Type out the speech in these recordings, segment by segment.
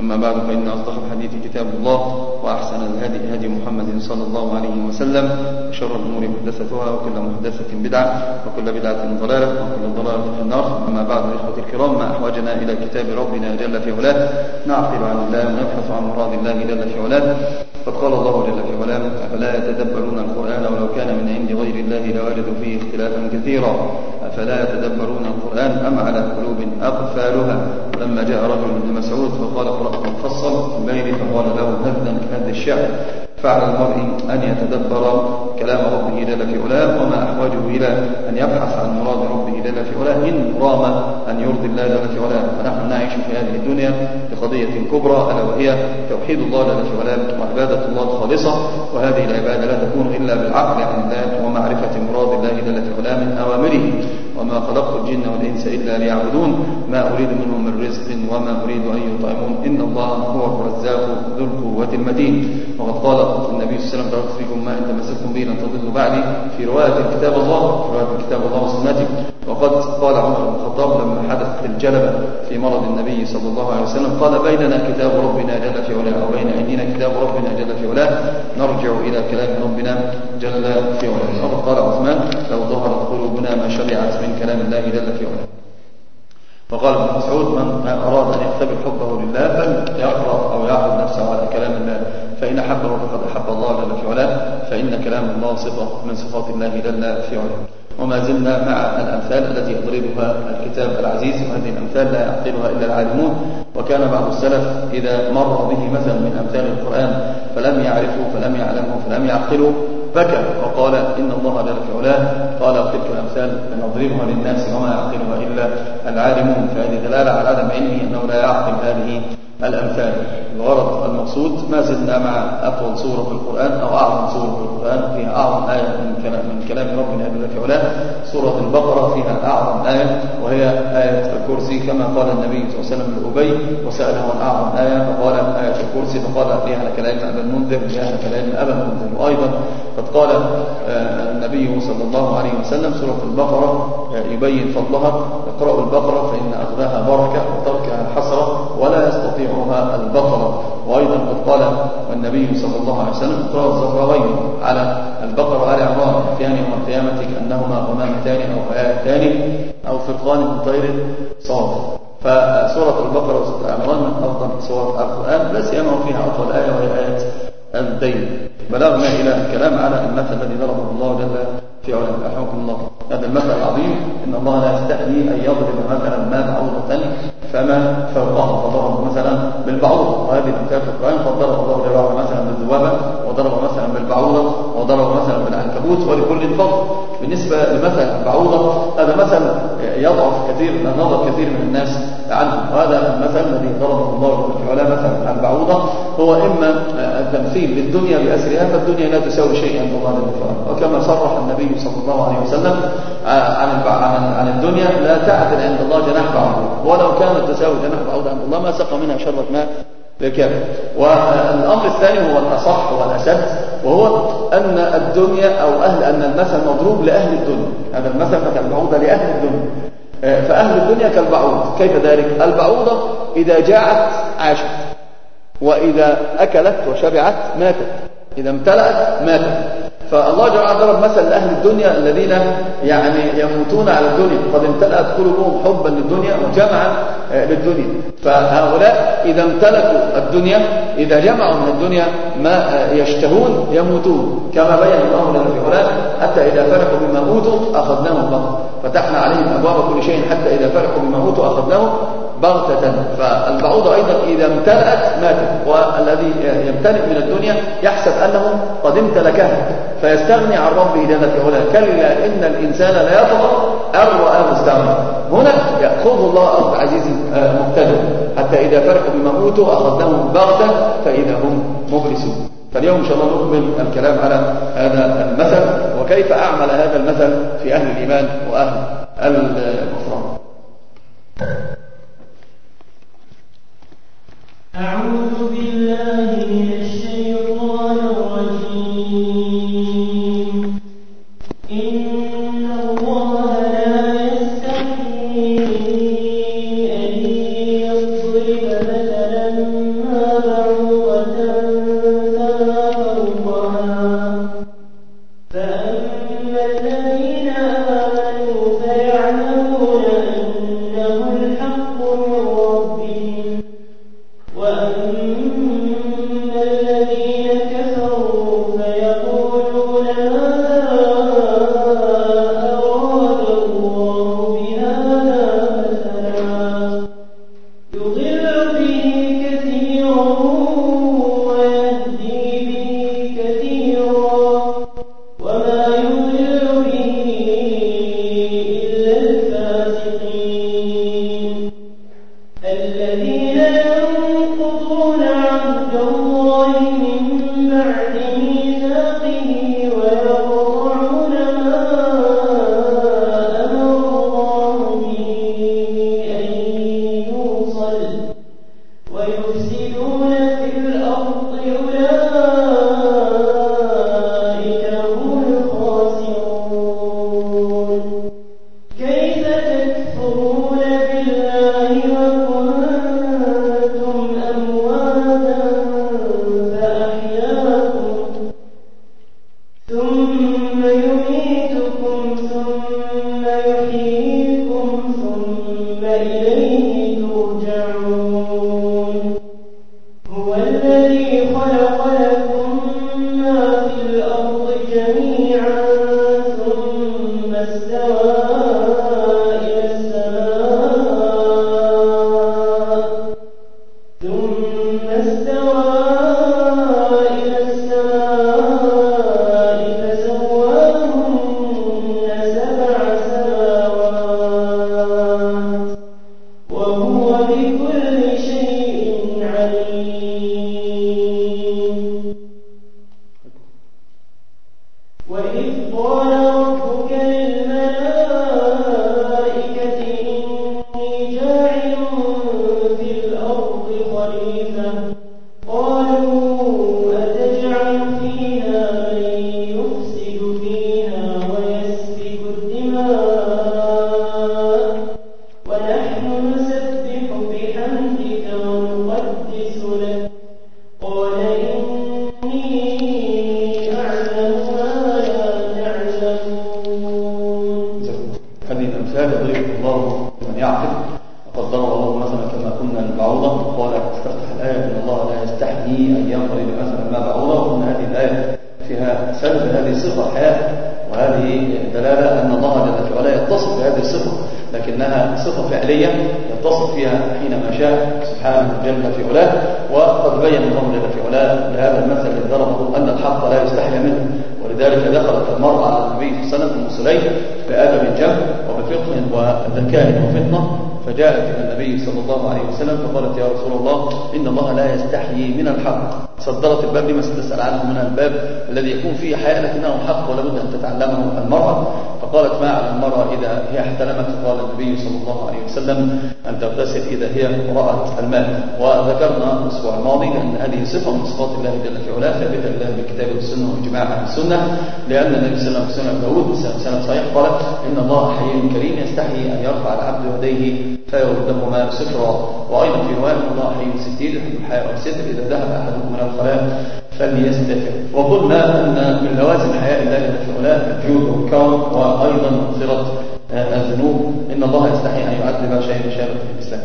أما بعد فإن أصدق الحديث كتاب الله وأحسن الهدي هدي محمد صلى الله عليه وسلم وشر الأمور محدثتها وكل محدثة بدعة وكل بدعة ضلالة وكل ضلالة في النار. أما بعد إخوة الكرام ما أحوجنا إلى كتاب ربنا جل في علاه. نعقل عن الله ونبحث عن مراد الله جل في علاه. قد قال الله جل في علاه أفلا يتدبرون القرآن ولو كان من عند غير الله لوجدوا فيه اختلافا كثيرا. أفلا يتدبرون القرآن أم على قلوب أقفالها؟ لما جاء رجل من مسعود فقال قرأت مفصل الليل فقال له هذا كهذا الشعر. فعلى المرء أن يتدبر كلام ربه جل في علاه وما أحوجه إلى أن يبحث عن مراد ربه جل في علاه إن رام أن يرضي الله جل في علاه. فنحن نعيش في هذه الدنيا لقضية كبرى ألا وهي توحيد الله جل في علاه وعبادة الله الخالصة وهذه العبادة لا تكون إلا بالعقل عن الله ومعرفة مراد الله جل في علاه من أوامره. وما خلقت الجن والإنس إلا ليعبدون ما أريد منهم من رزق وما أريد أن يطعمون. إن الله هو الرزاق ذو القوة المتين. وقد قال النبي صلى الله عليه وسلم تركت فيكم ما إن تمسكتم به لن تضلوا بعدي. في رواية كتاب الله في رواية كتاب الله وسنته. وقد قال عمر بن الخطاب لما حدثت الجلبة في مرض النبي صلى الله عليه وسلم قال بيننا كتاب ربنا جل في علاه وبين أيدينا كتاب ربنا جل في علاه. نرجع إلى كلام ربنا جل في علاه. وقد قال عثمان لو ظهرت قلوبنا ما شرعت من كلام الله جل في علاه. فقال ابن مسعود من أراد أن يختبر حبه لله فليقرأ أو يعرض نفسه على كلام الله. فإن أحبه فقد أحب الله جل في علاه. فإن كلام الله صفة من صفات الله جل في علاه. وما زلنا مع الأمثال التي يضربها الكتاب العزيز وهذه الأمثال لا يعقلها إلا العالمون. وكان بعض السلف إذا مر به مثل من أمثال القرآن فلم يعرفوا فلم يعلموا فلم يعقلوا بكى وقال إن الله جل في علاه قال تلك الأمثال نضربها للناس وما يعقلها إلا العالمون. فهذه دلالة على عدم علمه أنه لا يعقل هذه الأمثال. الغرض المقصود ما زلنا مع أطول سورة في القرآن أو أعظم سورة في القرآن. فيها أعظم آية من كلام, من كلام ربنا جل في علاه سورة البقرة فيها أعظم آية وهي آية الكرسي. كما قال النبي صلى الله عليه وسلم لأبي وسأله عن أعظم آية فقال آية الكرسي. فقال لها كلام أبا المنذر لها كلام أبا المنذر وأيضا قال النبي صلى الله عليه وسلم سورة البقرة يبين فضلها. اقرأوا البقرة فإن أخذها بركة وتركها حسرة ولا يستطيعها البقرة. وأيضا قد قال النبي صلى الله عليه وسلم اقرأوا الزهراوين على البقرة آل عمران يأتيان يوم القيامة كأنهما غمامتان أو آيتان أو فرقان من طير صاف فسورة البقرة وسورة عمران من أفضل سور القرآن لا سيما فيها أطول آية وهي آية الدين. بلغنا إلى الكلام على المثل الذي ضربه الله جل في علم رحمكم الله. هذا المثل العظيم. إن الله لا يستحيي أن يضرب مثلا ما بعوضة فما فوقها فضرب مثلا بالبعوضة. وهذه الأمثال في القرآن. قد ضرب الله جل وعلا مثلا بالذبابة وضرب مثلا بالبعوضة. وضرب مثلا بالعنكبوت ولكل فضل بالنسبة لمثل البعوضة هذا مثل يضعف كثير نظر كثير من الناس عنه. وهذا المثل الذي ضربه الله جل وعلا مثلا البعوضة هو إما التمثيل للدنيا بأسرها فالدنيا لا تساوي شيئا جل وعلا وكما صرح النبي صلى الله عليه وسلم عن عن عن الدنيا لا تعدل عند الله جناح بعوضة. ولو كانت تساوي جناح بعوضة عند الله ما سقى منها شرة ماء للكافر والأمر الثاني هو الأصح والأشد وهو أن الدنيا أو أهل أن المثل مضروب لأهل الدنيا. هذا المثل مثل بعوضة لأهل الدنيا. فأهل الدنيا كالبعوض. كيف ذلك؟ البعوضة إذا جاعت عاشت وإذا أكلت وشبعت ماتت. إذا امتلأت ماتت. فالله جل وعلا ضرب مثل لأهل الدنيا الذين يعني يموتون على الدنيا قد امتلأت قلوبهم حبا للدنيا وجمعا للدنيا. فهؤلاء إذا امتلكوا الدنيا إذا جمعوا من الدنيا ما يشتهون يموتون. كما بين الله علاه حتى إذا فرحوا بما أوتوا أخذناهم بغتة. فتحنا عليهم أبواب كل شيء حتى إذا فرحوا بما أوتوا أخذناهم بغتة. فالبعوضة أيضا إذا امتلأت ماتت والذي يمتلئ من الدنيا يحسب أنه قد امتلكها. فيستغني عن ربه جل في علاه كلا إن الإنسان لا يطغى أن استغنى هنا يأخذه الله أخذ عزيز آه، مقتدر. حتى إذا فرحوا بما أوتوا أخذناهم بغتة فإذا هم مبلسون. فاليوم إن شاء الله نكمل الكلام على هذا المثل وكيف أعمل هذا المثل في أهل الإيمان وأهل الغفران أعوذ بالله من الشيطان الرجيم. وإذ قال ربك لكنها صفة فعلية يتصف فيها حينما شاء سبحانه جل في علاه وقد بين الله جل في علاه بهذا المثل الذي ضربه أن الحق لا يستحي منه. ولذلك دخلت المرأة على النبي صلى الله عليه وسلم بأدب جم وبفقه وذكاء وفطنة فجاءت إلى النبي صلى الله عليه وسلم فقالت يا رسول الله إن الله لا يستحيي من الحق. صدرت الباب لما ستسأل عنه من الباب الذي يكون فيه حياء لكنه حق ولابد أن تتعلمه المرأة. فقالت ما على المرأة إذا هي احتلمت قال النبي صلى الله عليه وسلم أن تغتسل إذا هي رأت الماء وذكرنا الأسبوع الماضي أن هذه صفة من صفات الله جل في علاه ثابتة لله بالكتاب والسنة والجماعة أهل السنة لأن النبي صلى الله عليه وسلم داود سنة صحيح قال إن الله حي كريم يستحي أن يرفع العبد يديه فيردهما سفرا وأيضا في رواية الله حي ستير يحب الحياء والستر إذا ذهب أحدكم من الخلاء فليستتر. وقلنا أن من لوازم حياء الله جل في علاه الجود والكرم وأيضا مغفرة الذنوب. إن الله يستحي أن يعذب شيئا شابا في الإسلام.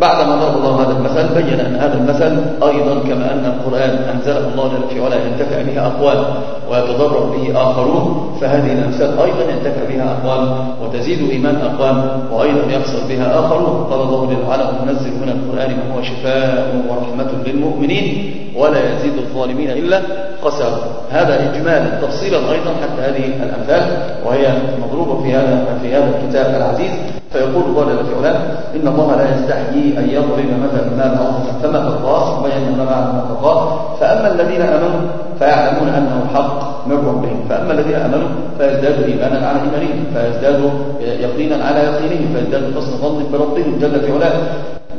بعدما ضرب الله هذا المثل بين أن هذا المثل أيضا كما أن القرآن أنزله الله جل في ولا ينتفع به أقوام ويتضرر به آخرون فهذه الأمثال أيضا ينتفع بها أقوام وتزيد إيمان أقوام وأيضا يخسر بها آخرون. قال الله جل وعلا وننزل من القرآن ما هو شفاء ورحمة للمؤمنين ولا يزيد الظالمين إلا خسارة. هذا إجمالا تفصيلا أيضا حتى هذه الأمثال وهي مضروبة في هذا في هذا الكتاب العزيز. فيقول الله جل في علاه إن الله لا يستحيي أن يضرب مثلا ما بعوضة فما فقاه بين ما معنى فقاه فأما الذين آمنوا فيعلمون أنه الحق من ربهم. فأما الذين آمنوا فيزدادوا إيمانا على إيمانهم. فيزدادوا يقينا على يقينهم. فيزدادوا حسن ظن بربهم جل في علاه.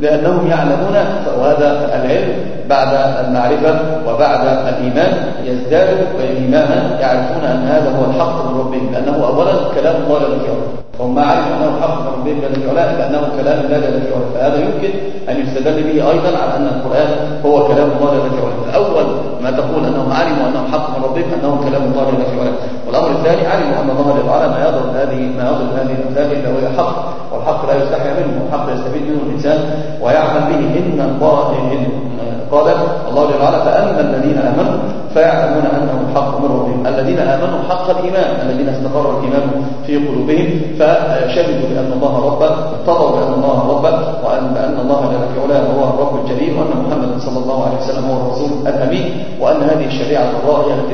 لأنهم يعلمون وهذا العلم بعد المعرفة وبعد الإيمان يزداد إيمانا يعرفون أن هذا هو الحق من ربهم. لأنه أولا كلام الله جل فهم عرفوا أنه حق من جل وعلا لأنه كلام الله جل وعلا فهذا يمكن أن يستدل به أيضا على أن القرآن هو كلام الله جل وعلا فأول ما تقول أنهم علموا أنه حق من ربهم أنه كلام الله جل وعلا والأمر الثاني علموا أن الله جل وعلا ما يضرب هذه ما يضرب هذه الأمثال إلا وهي حق. والحق لا يستحي منه. والحق يستفيد منه الإنسان ويعمل به. إن الله قال الله جل وعلا فأما الذين آمنوا فيعلمون أنه الحق من ربهم الذين آمنوا حق الإيمان الذين استقر الإيمان في قلوبهم فشهدوا بأن الله رب اتضوا بأن الله رب وأن الله جل وعلا هو الرب الجليل وأن محمدا صلى الله عليه وسلم هو الرسول الأمين وأن هذه الشريعة الله التي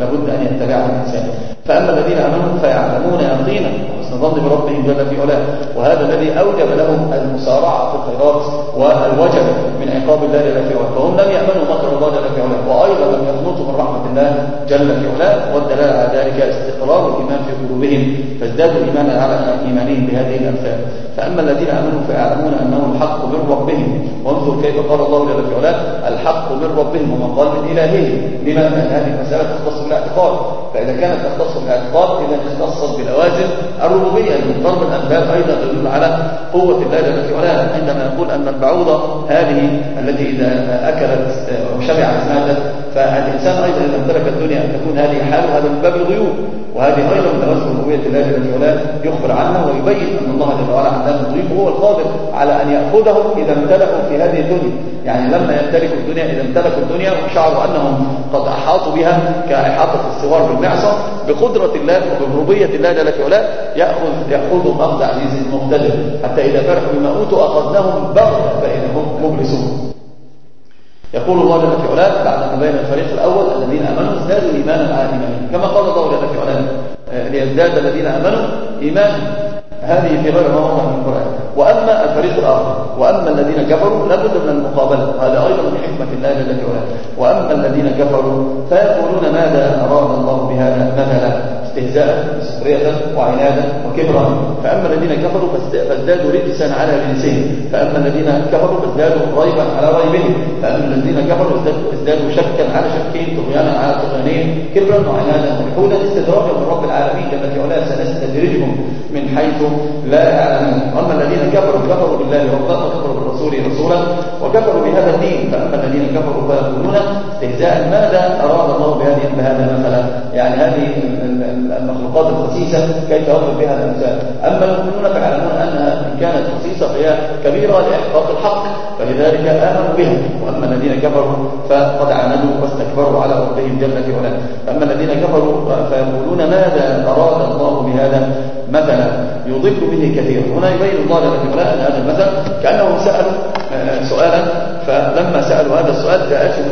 لابد أن يتبعها الإنسان فأما الذين آمنوا فيعلمون يقينا وحسن ظن بربهم جل في علاه. وهذا الذي أوجب لهم المسارعة في الخيرات والوجب من عقاب الله جل في علاه. فهم لم يأمنوا مكر الله جل في علاه. وأيضا لم يقنطوا من رحمة الله جل في علاه. والدلالة على ذلك استقرار الإيمان في قلوبهم. فازدادوا إيمانا على إيمانهم بهذه الأمثال. فأما الذين آمنوا فيعلمون أنه الحق من ربهم. وانظر كيف قال الله جل في علاه الحق من ربهم وما قال من إلههم. لما أن هذه المسألة تختص بالاعتقاد. فإذا كانت تختص بالاعتقاد إذا اختصت بلوازم الربوبية من ضرب الأمثال أيضا تدل على قوة الله جل في علاه عندما يقول أن البعوضة هذه التي إذا أكلت وشبعت ماتت فالإنسان أيضا إذا امتلك الدنيا أن تكون هذه حاله هذا من باب الغيوب. وهذه أيضا من لوازم ربوبية الله جل في علاه يخبر عنها ويبين أن الله جل وعلا علام الغيوب وهو القادر على أن يأخذهم إذا امتلكوا في هذه الدنيا. يعني لما يمتلكوا الدنيا إذا امتلكوا الدنيا وشعروا أنهم قد أحاطوا بها كإحاطة السوار بالمعصى بقدرة الله وبربوبية الله جل في علاه يأخذ يأخذهم أخذ عزيز مقتدر. حتى إذا فرحوا بما أوتوا أخذناهم بغتة فإذا هم مبلسون. يقول الله جل في علاه بعد بين الفريق الأول الذين آمنوا ازدادوا إيمانا على إيمانهم. كما قال الله جل في علاه ليزداد الذين آمنوا إيمانا. هذه في غير موضع من القرآن. وأما الفريق الآخر وأما الذين كفروا لابد من المقابلة. هذا أيضا من حكمة الله جل وعلا. وأما الذين كفروا فيقولون ماذا أراد الله بهذا؟ مثلا استهزاء سخرية وعنادا وكبرا. فأما الذين كفروا فازدادوا رجسا على رجسهم. فأما الذين كفروا فازدادوا ريبا على ريبهم. فأما الذين كفروا ازدادوا شكا على شكهم طغيانا على طغيانهم كبرا وعنادا وجحودا استدراجا من رب العالمين جل في علاه سنستدرجهم من حيث لا يعلمون. أما الذين كفروا كفروا بالله ربا وكفروا بالرسول رسولا وكفروا بهذا الدين. فأما الذين كفروا فيقولون استهزاء ماذا أراد الله بهذه بهذا مثلا يعني هذه المخلوقات الخسيسة كيف يضرب بها الأمثال أما المؤمنون فيعلمون أنها إن كانت خسيسة فهي كبيرة لإحقاق الحق. فلذلك آمنوا بها وأما الذين كفروا فقد عاندوا واستكبروا على ربهم جل في علاه. فأما الذين كفروا فيقولون ماذا أراد الله بهذا مثلا؟ يضل به كثيرا هنا يبين الله جل في علاه أن هذا المثل كأنهم سألوا سؤالا. فلما سألوا هذا السؤال جاءتهم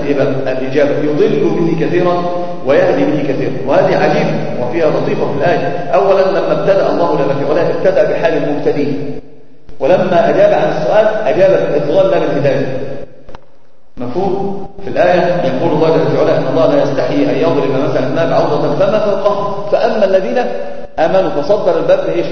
الإجابة. يضل به كثيرا ويهدي به كثيرا وهذه عجيبة وفيها لطيفة في الآية. أولا لما ابتدأ الله جل في علاه ابتدأ بحال المبتدين ولما أجاب عن السؤال أجاب بالإضلال لا بالهداية مفهوم؟ في الآية يقول الله جل في علاه أن الله لا يستحي أن يضرب مثلا ما بعوضة فما فوقه. فأما الذين آمنوا فصدر الباب بإيش؟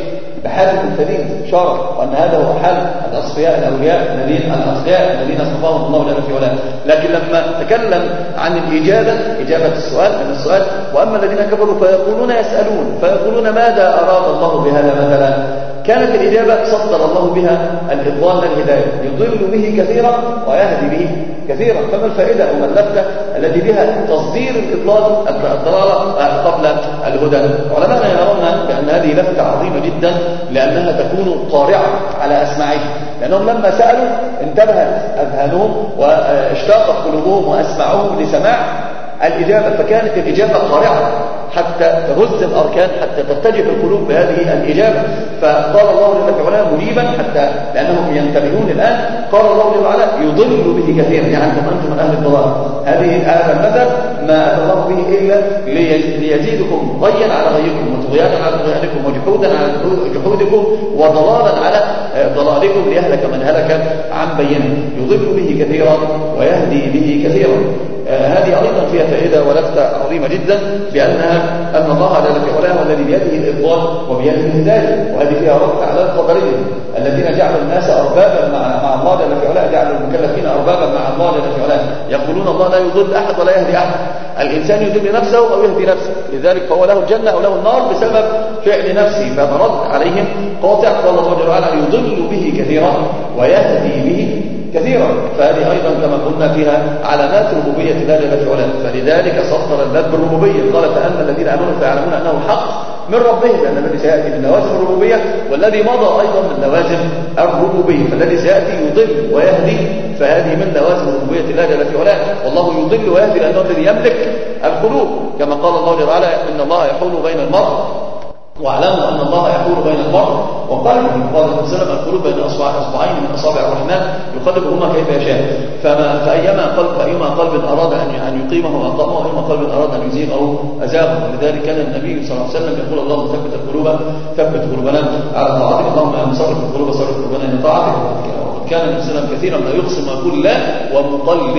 بحال المبتدين شرع وأن هذا هو حال الأصفياء الأولياء الذين الأصفياء الذين اصطفاهم الله جل في علاه لكن لما تكلم عن الإجابة إجابة السؤال من السؤال وأما الذين كفروا فيقولون يسألون فيقولون ماذا أراد الله بهذا مثلا؟ كانت الإجابة صدر الله بها الإضلال الهداية يضل به كثيرا ويهدي به كثيرا. فما الفائدة وما اللفتة التي بها تصدير الإضلال الضلالة قبل الهدى؟ علماء يرون بأن هذه لفتة عظيمة جدا لأنها تكون طارعة على أسماعهم لأنهم لما سألوا انتبهت أذهانهم واشتاقت قلوبهم وأسمعهم لسماع الإجابة فكانت الإجابة قارعة حتى تهز الأركان حتى تتجه القلوب بهذه الإجابة. فقال الله جل وعلا مجيبا حتى لأنهم ينتبهون الآن قال الله جل وعلا يضل به كثيرا. يعني أنتم أنتم من أهل الضلال. هذه هذا المثل ما أتى الله به إلا ليزيدكم ضيا على غيكم وطغيانا على طغيانكم وجحودا على جحودكم وضلالا على ضلالكم ليهلك من هلك عن بينه يضل به كثيرا ويهدي به كثيرا. آه، هذه أيضا فيها فائدة ولفتة عظيمة جدا بأنها أن الله جل وعلا هو الذي بيده الإضلال وبيده الهداية. وهذه فيها رد على القدرية الذين جعلوا الناس أربابا مع مع الله جل وعلا جعلوا المكلفين أربابا مع الله جل وعلا. يقولون الله لا يضل أحد ولا يهدي أحد. الإنسان يضل نفسه أو يهدي نفسه. لذلك فهو له الجنة أو له النار بسبب فعل نفسه. فمرد عليهم قاطع. قال الله جل وعلا يضل به كثيرا ويهدي به كثيرا. فهذه أيضا كما قلنا فيها علامات ربوبية الله جل فلذلك سطر الباب بالربوبية. قال فأما الذين آمنوا فيعلمون أنه حق من ربهم لأن الذي سيأتي من لوازم الربوبية والذي مضى أيضا من لوازم الربوبية. فالذي سيأتي يضل ويهدي فهذه من لوازم ربوبية الله جل وعلا والله يضل ويهدي لأنه الذي يملك القلوب. كما قال الله وعلا إن الله يحول بين المرء واعلموا أن الله يحول بين المرء وقلبه قال صلى الله عليه وسلم القلوب بين أصبع أصبعين من أصابع الرحمن يقلبهما كيف يشاء. فما فأيما قلب فأيما قلب أراد أن أن يقيمه أقامه وأيما قلب أراد أن يزيغه أزاغه ولذلك كان النبي صلى الله عليه وسلم يقول اللهم ثبت القلوب ثبت قلوبنا على طاعتك. اللهم صرف القلوب صرف قلوبنا إلى طاعتك. كان الإنسان كثيرا لا يقسم ويقول لا ومقلب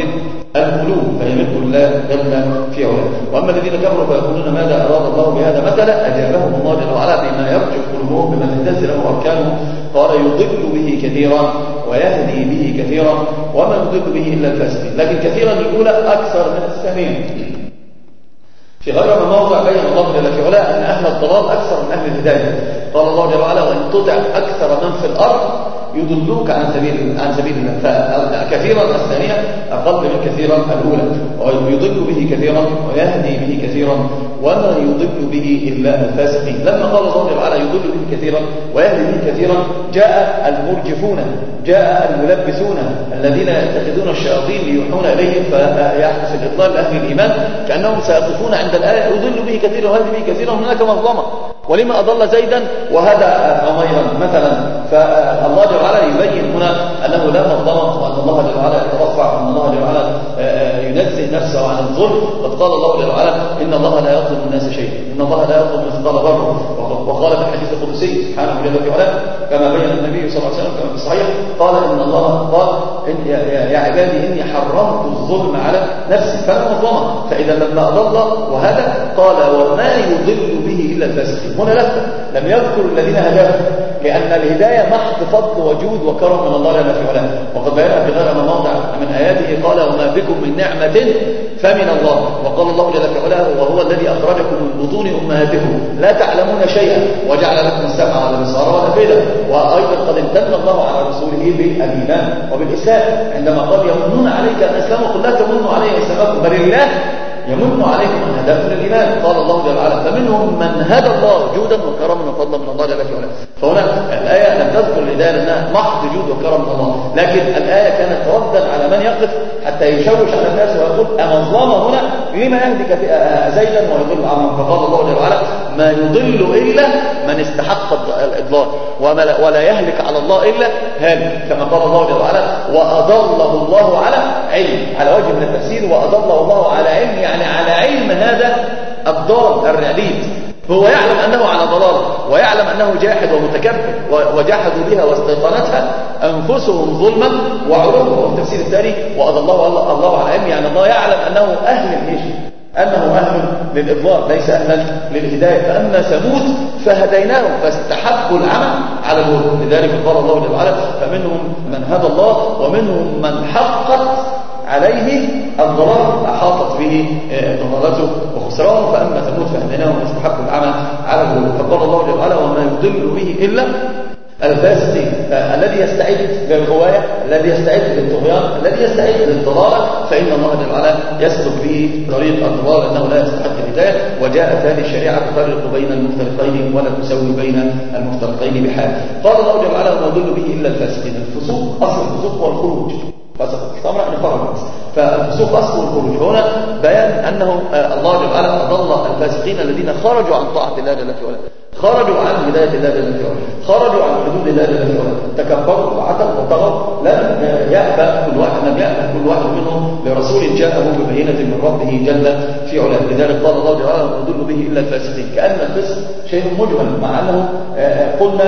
القلوب فيملك الله جل في علاه وأما الذين كفروا فيقولون ماذا أراد الله بهذا مثلا؟ أجابهم الله جل وعلا بما يرجو قلوبهم بما تهتز له اركانهم قال يضل به كثيرا ويهدي به كثيرا وما يضل به إلا الفاسقين. لكن كثيرا الاولى أكثر من الثانية في غير ما موضع بين الله جل في علاه أن أهل الضلال أكثر من أهل الهداية. قال الله جل وعلا وإن تطع أكثر من في الأرض يضلوك عن سبيل عن سبيل الله. فكثيرا الثانية أقل من كثيرا الأولى. ويضل به كثيرا ويهدي به كثيرا. وما يضل به إلا الفاسقين. لما قال الله تعالى يضل به كثيرا ويهدي به كثيرا جاء المرجفون جاء الملبسون الذين يتخذون الشياطين ليوحون إليهم. فيحدث الإضلال لأهل الإيمان كأنهم سيقفون عند الآية. يضل به كثيرا ويهدي به كثيرا. هناك مظلمة. ولما أضل زيدا؟ وهدى عميرا مثلا فالله جل وعلا يبين هنا أنه لا مظلمة وأن الله جل وعلا يترفع وأن الله جل وعلا ينزه نفسه عن الظلم قد قال الله جل وعلا إن الله لا يظلم الناس شيئا إن الله لا يظلم مثقال ذرة وقال في الحديث القدسي سبحانه جل وعلا كما بين النبي صلى الله عليه وسلم كما في الصحيح قال إن الله قال إن يا, عبادي إني حرمت الظلم على نفسي فلا مظلمة فإذا لما أضل وهدى قال وما يضل به إلا الفاسقين هنا لفت لم يذكر الذين هداهم لأن الهداية محض فضل وجود وكرم من الله جل في علاه وقد بينها في غير موضع من آياته قال وما بكم من نعمة فمن الله. وقال الله جل في علاه وهو الذي أخرجكم من بطون أمهاتكم. لا تعلمون شيئا. وجعل لكم السمع والبصار والأفئدة. وأيضا قد امتن الله على رسوله بالإيمان وبالإسلام عندما قال يمنون عليك أن أسلموا قل لا تمنوا علي إسلامكم بل الله يمن عليكم ان هداكم للايمان قال الله جل وعلا فمنهم من هدى الله جودا وكرما وفضلا من الله جل وعلا. فهنا الآية لم تذكر الهدايه لانها محض جود وكرم من الله. لكن الآية كانت ردا على من يقف حتى يشوش على الناس ويقول اما الظلم هنا؟ لما يهدي زيدا ويضل عمرا فقال الله جل وعلا ما يضل إلا من استحق الإضلال ولا يهلك على الله إلا هالك كما قال الله جل وعلا وأضله الله على علم على وجه من التفسير وأضله الله على علم يعني على علم هذا الضال الرعليد هو يعلم أنه على ضلال ويعلم أنه جاحد ومتكبر وجحدوا بها واستيقنتها أنفسهم ظلما وعلوا وفي التفسير الثاني وأضل الله الله على علم يعني الله يعلم أنه أهل الإيش أنه أهل للإضلال ليس أهلا للهداية. فأما ثمود فهديناهم فاستحبوا العمى على الهدى. لذلك قال الله جل وعلا فمنهم من هدى الله ومنهم من حقت عليه الضرر أحاطت به آه، ضلالته وخسرانه. فأما ثمود فهديناهم واستحقوا العمل على الهدى. فقال الله جل وعلا وما يضل به إلا الفاسقين الذي يستعد للغواية الذي يستعد للطغيان الذي يستعد للضلالة فإن الله جل وعلا يسلك به طريق الضلال أنه لا يستحق الهداية وجاءت هذه الشريعة تفرق بين المفترقين ولا تسوي بين المفترقين بحال. قال الله جل وعلا وما يضل به إلا الفاسقين. الفسوق أصل الفسوق هو الخروج. فسق الصبر أن خرج فالفسوق أصل الخروج هنا بيان أنه الله جل وعلا أضل الفاسقين الذين خرجوا عن طاعة الله جل وعلا. خرجوا عن هداية الله جل وعلا. خرجوا عن حدود الله جل وعلا. تكبروا وعتوا وطغوا. لم يأبى كل واحد لم يأبى كل واحد منهم لرسول جاءه ببينة من ربه جل في علاه. لذلك قال الله وعلا ما يضل به إلا الفاسقين. كأن الفسق شيء مجمل مع أنه قلنا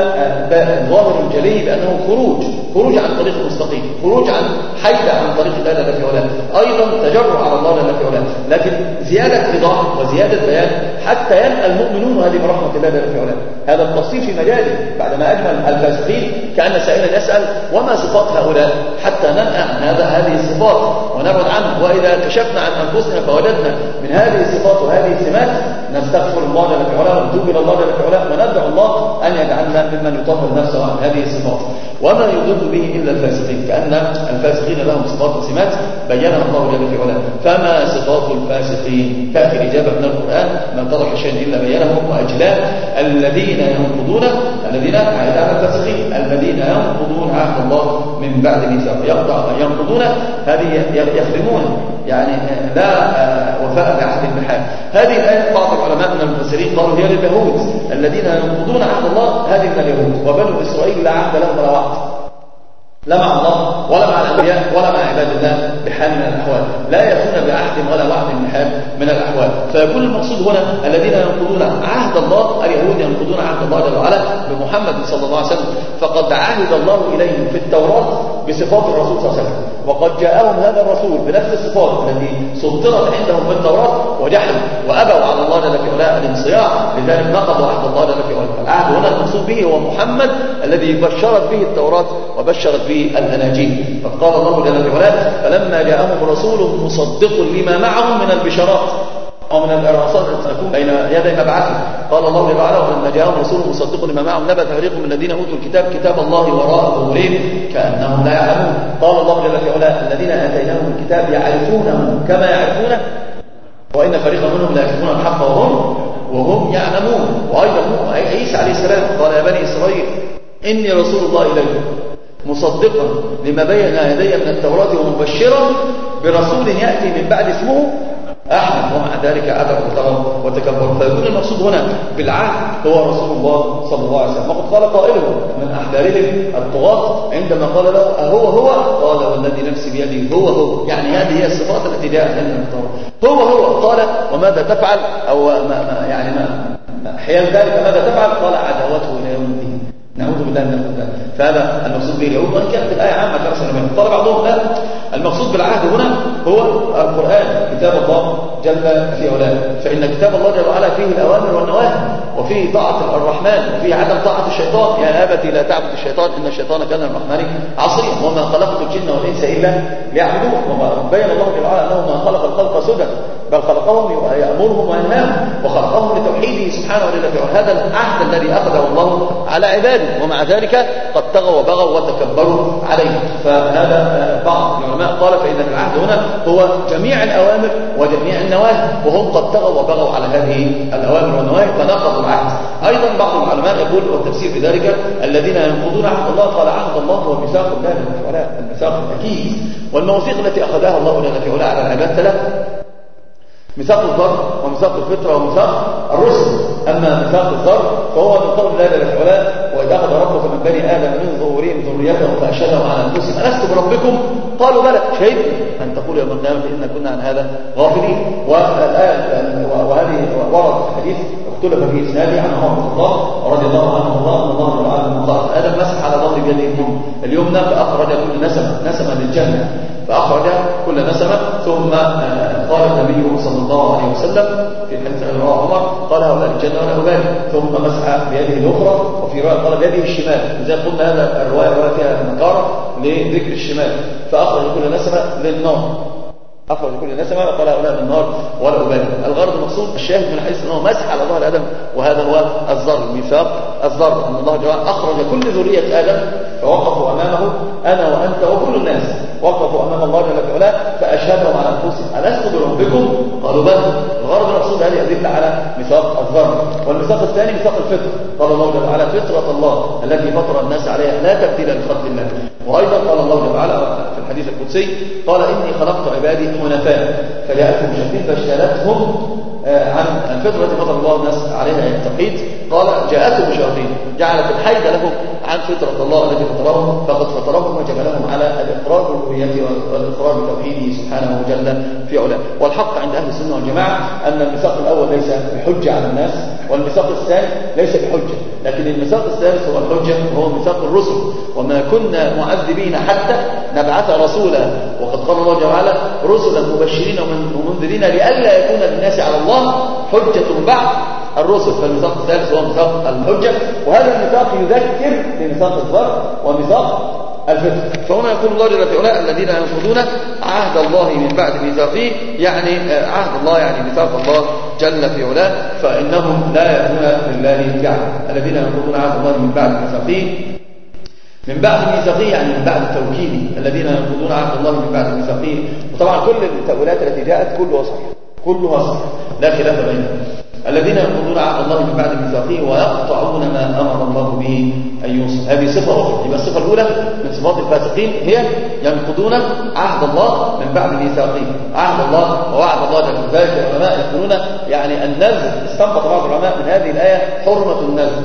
ظاهر جلي بأنه خروج. خروج عن طريق المستقيم خروج عن حيدة عن طريق الله جل في علاه. أيضا تجرع على الله جل في علاه. لكن زيادة إيضاح وزيادة بيان حتى يلقى المؤمنون هذه برحمة الله جل في علاه هذا التفصيل في مجاله. بعدما أجمل الفاسقين كأن سائلا يسأل وما صفات هؤلاء حتى ننأى عن هذا هذه الصفات ونبعد عنه؟ وإذا كشفنا عن أنفسنا فوجدنا من هذه الصفات وهذه السمات نستغفر الله جل في علاه ونتوب إلى الله جل في علاه وندعو الله أن يجعلنا ممن يطهر نفسه عن هذه الصفات. وما يضل به إلا الفاسقين كأن الفاسقين لهم صفات وسمات بينها الله جل في علاه. فما صفات الفاسقين؟ تأتي الإجابة من القرآن من ترك شيئا إلا بينه وأجلاه الذين ينقضون الذين عهد الفاسقين الذين ينقضون عهد الله من بعد ميثاقه يقطع ينقضون هذه يخدمون يعني لا وفاء بعهد بحال هذه الآية بعض العلماء من المفسرين قالوا هي لليهود. الذين ينقضون عهد الله هذه من اليهود. وبنو إسرائيل لا عهد لهم ولا وعد لا مع الله ولا مع الأنبياء ولا مع عباد الله بحال من الأحوال. لا يكون بعهد ولا وعد بحال من الأحوال. فيكون المقصود هنا الذين ينقضون عهد الله اليهود ينقضون عهد الله جل وعلا بمحمد صلى الله عليه وسلم. فقد عهد الله إليهم في التوراة بصفات الرسول صلى الله عليه وسلم. وقد جاءهم هذا الرسول بنفس الصفات التي سطرت عندهم في التوراة وجحدوا وأبوا على الله جل في علاه الانصياع. لذلك نقضوا عهد الله جل في علاه. العهد هنا المقصود به هو محمد الذي بشرت به التوراة وبشرت به الأناجيل فقال الله جل في علاه فلما جاءهم رسول مصدق لما معهم من البشارات أو من الإرهاصات التي تكون بين يدي مبعثه قال الله جل وعلا ولما جاءهم رسول مصدق لما معهم نبت فريق من الذين أوتوا الكتاب كتاب الله وراء ظهورهم كأنهم لا يعلمون. قال الله جل في علاه الذين آتيناهم الكتاب يعرفونه كما يعرفونه وإن فريقا منهم لا يكتمون الحق وهم وهم يعلمون. وأيضا عيسى عليه السلام قال يا بني إسرائيل إني رسول الله إليكم. مصدقا لما بين يدي من التوراة ومبشرا برسول يأتي من بعد اسمه أحمد. ومع ذلك عدم وترى وتكبر. فيكون المقصود هنا بالعهد هو رسول الله صلى الله عليه وسلم. وقد قال قائله من أحبارهم الطغاة عندما قال له أهو هو؟ قال والذي نفسي بيده هو هو. يعني هذه هي الصفات التي جاءت لنا من التوراة هو هو. قال وماذا تفعل؟ أو ما ما يعني ما حيال ذلك ماذا تفعل؟ قال عداوته إلى يوم الدين نعوذ بالله من فهذا المقصود به اليهود. وان كانت الآية عامه كما سنبين قال بعضهم لا. المقصود بالعهد هنا هو القرآن كتاب الله جل في علاه. فإن كتاب الله جل وعلا فيه الأوامر والنواهي وفيه طاعة الرحمن وفيه عدم طاعة الشيطان. يا أبتي لا تعبد الشيطان إن الشيطان كان للرحمن عصيا. وما خلقت الجن والإنس إلا ليعبدون. وبين الله جل وعلا انه ما خلق الخلق سدى بل خلقهم يأمرهم وينهاهم. وخلقهم لتوحيده سبحانه وتعالى هذا العهد الذي أخذه الله على عباده. ومع ذلك قد طغوا وبغوا وتكبروا عليه. فهذا بعض العلماء قال فإذا العهد هنا هو جميع الأوامر وجميع النواهي وهم قد طغوا وبغوا على هذه الأوامر والنواهي فنقضوا العهد أيضا بعض العلماء يقول والتفسير في ذلك الذين ينقضون عهد الله قال عهد الله هو ميثاق الله جل وعلا الميثاق الأكيد والمواثيق التي أخذها الله جل وعلا على العباد ثلاث ميثاق الضر وميثاق الفطرة وميثاق الرسل. أما ميثاق الضر فهو من قول الله جل وعلا وإذا أخذ ربك من بني آدم من ظهورهم ذريتهم فأشهدهم على أنفسهم. ألست بربكم؟ قالوا بلى. شهدنا أن تقول يوم القيامة إن كنا عن هذا غافلين. والآية وهذه ورد الحديث اختلف في إسناده عن عمر بن الخطاب رضي الله عنه الله أن الله تعالى خلق آدم مسح على ظهر بيده اليمنى اليمنى فأخرج كل نسمة نسمة للجنة فأخرج كل نسمة ثم قال النبي صلى الله عليه وسلم في حديث أبي عمر قال هؤلاء الجنة وأنا أبالي ثم مسح بيده الأخرى وفي رواية قال بيده الشمال. إذا قلنا هذا الرواية رواية فيها نكارة لذكر الشمال. فأخرج كل نسمة للنار أخرج كل الناس ما قال هؤلاء من النار ولا أبالي. الغرض المقصود الشاهد من الحديث أنه مسح على ظهر آدم وهذا هو الزر ميثاق الزر أن الله جل أخرج كل ذرية آدم فوقفوا أمامه أنا وأنت وكل الناس. وقفوا أمام الله جل وعلا فأشهدهم على أنفسهم. ألست بربكم؟ قالوا بلى. الغرض المقصود هذه أدلة على ميثاق الزر والميثاق الثاني ميثاق الفطر. قال الله جل وعلا فطرة الله التي فطر الناس عليها لا تبديل لخلق الله. وأيضا قال الله جل وعلا في الحديث القدسي قال إني خلقت عبادي حنفاء فجاءتهم شياطين فاجتالتهم عن الفطرة التي فطر الله الناس عليها التوحيد. قال جاءتهم شياطين. جعلت الحيد لهم عن فطرة الله التي فطرهم فقد فطرهم وجبلهم على الإقرار بالرؤية والإقرار بتوحيده سبحانه وجل في علاه والحق عند أهل السنة والجماعة أن الميثاق الأول ليس بحجة على الناس والميثاق الثاني ليس بحجة. لكن الميثاق الثالث هو الحجة وهو ميثاق الرسل. وما كنا معذبين حتى نبعث رسولا. وقد قال الله وعلا رسلا مبشرين ومنذرين لئلا يكون للناس على الله حجة بعد الرسل. فالميثاق الثالث هو ميثاق الحجة. وهذا الميثاق يذكر بميثاق الضر وميثاق الفتن فهنا يقول الله جل وعلا الذين ينقضون عهد الله من بعد ميثاقه يعني عهد الله يعني ميثاق الله جل في علاه فإنهم لا يأتون لله يعني الذين ينقضون عهد الله من بعد ميثاقه من بعد ميثاقه يعني من بعد التوكيد الذين ينقضون عهد الله من بعد ميثاقه. وطبعا كل التأويلات التي جاءت كلها صحيح كلها صحيح لا خلاف بينهم. الذين ينقضون عهد الله من بعد ميثاقه ويقطعون ما أمر الله به أن يوصل هذه صفة أخرى يبقى الصفة الأولى من صفات الفاسقين هي ينقضون عهد الله من بعد ميثاقه. عهد الله ووعد الله جل ذلك العلماء يقولون يعني النذر استنبط بعض العلماء من هذه الآية حرمة النذر.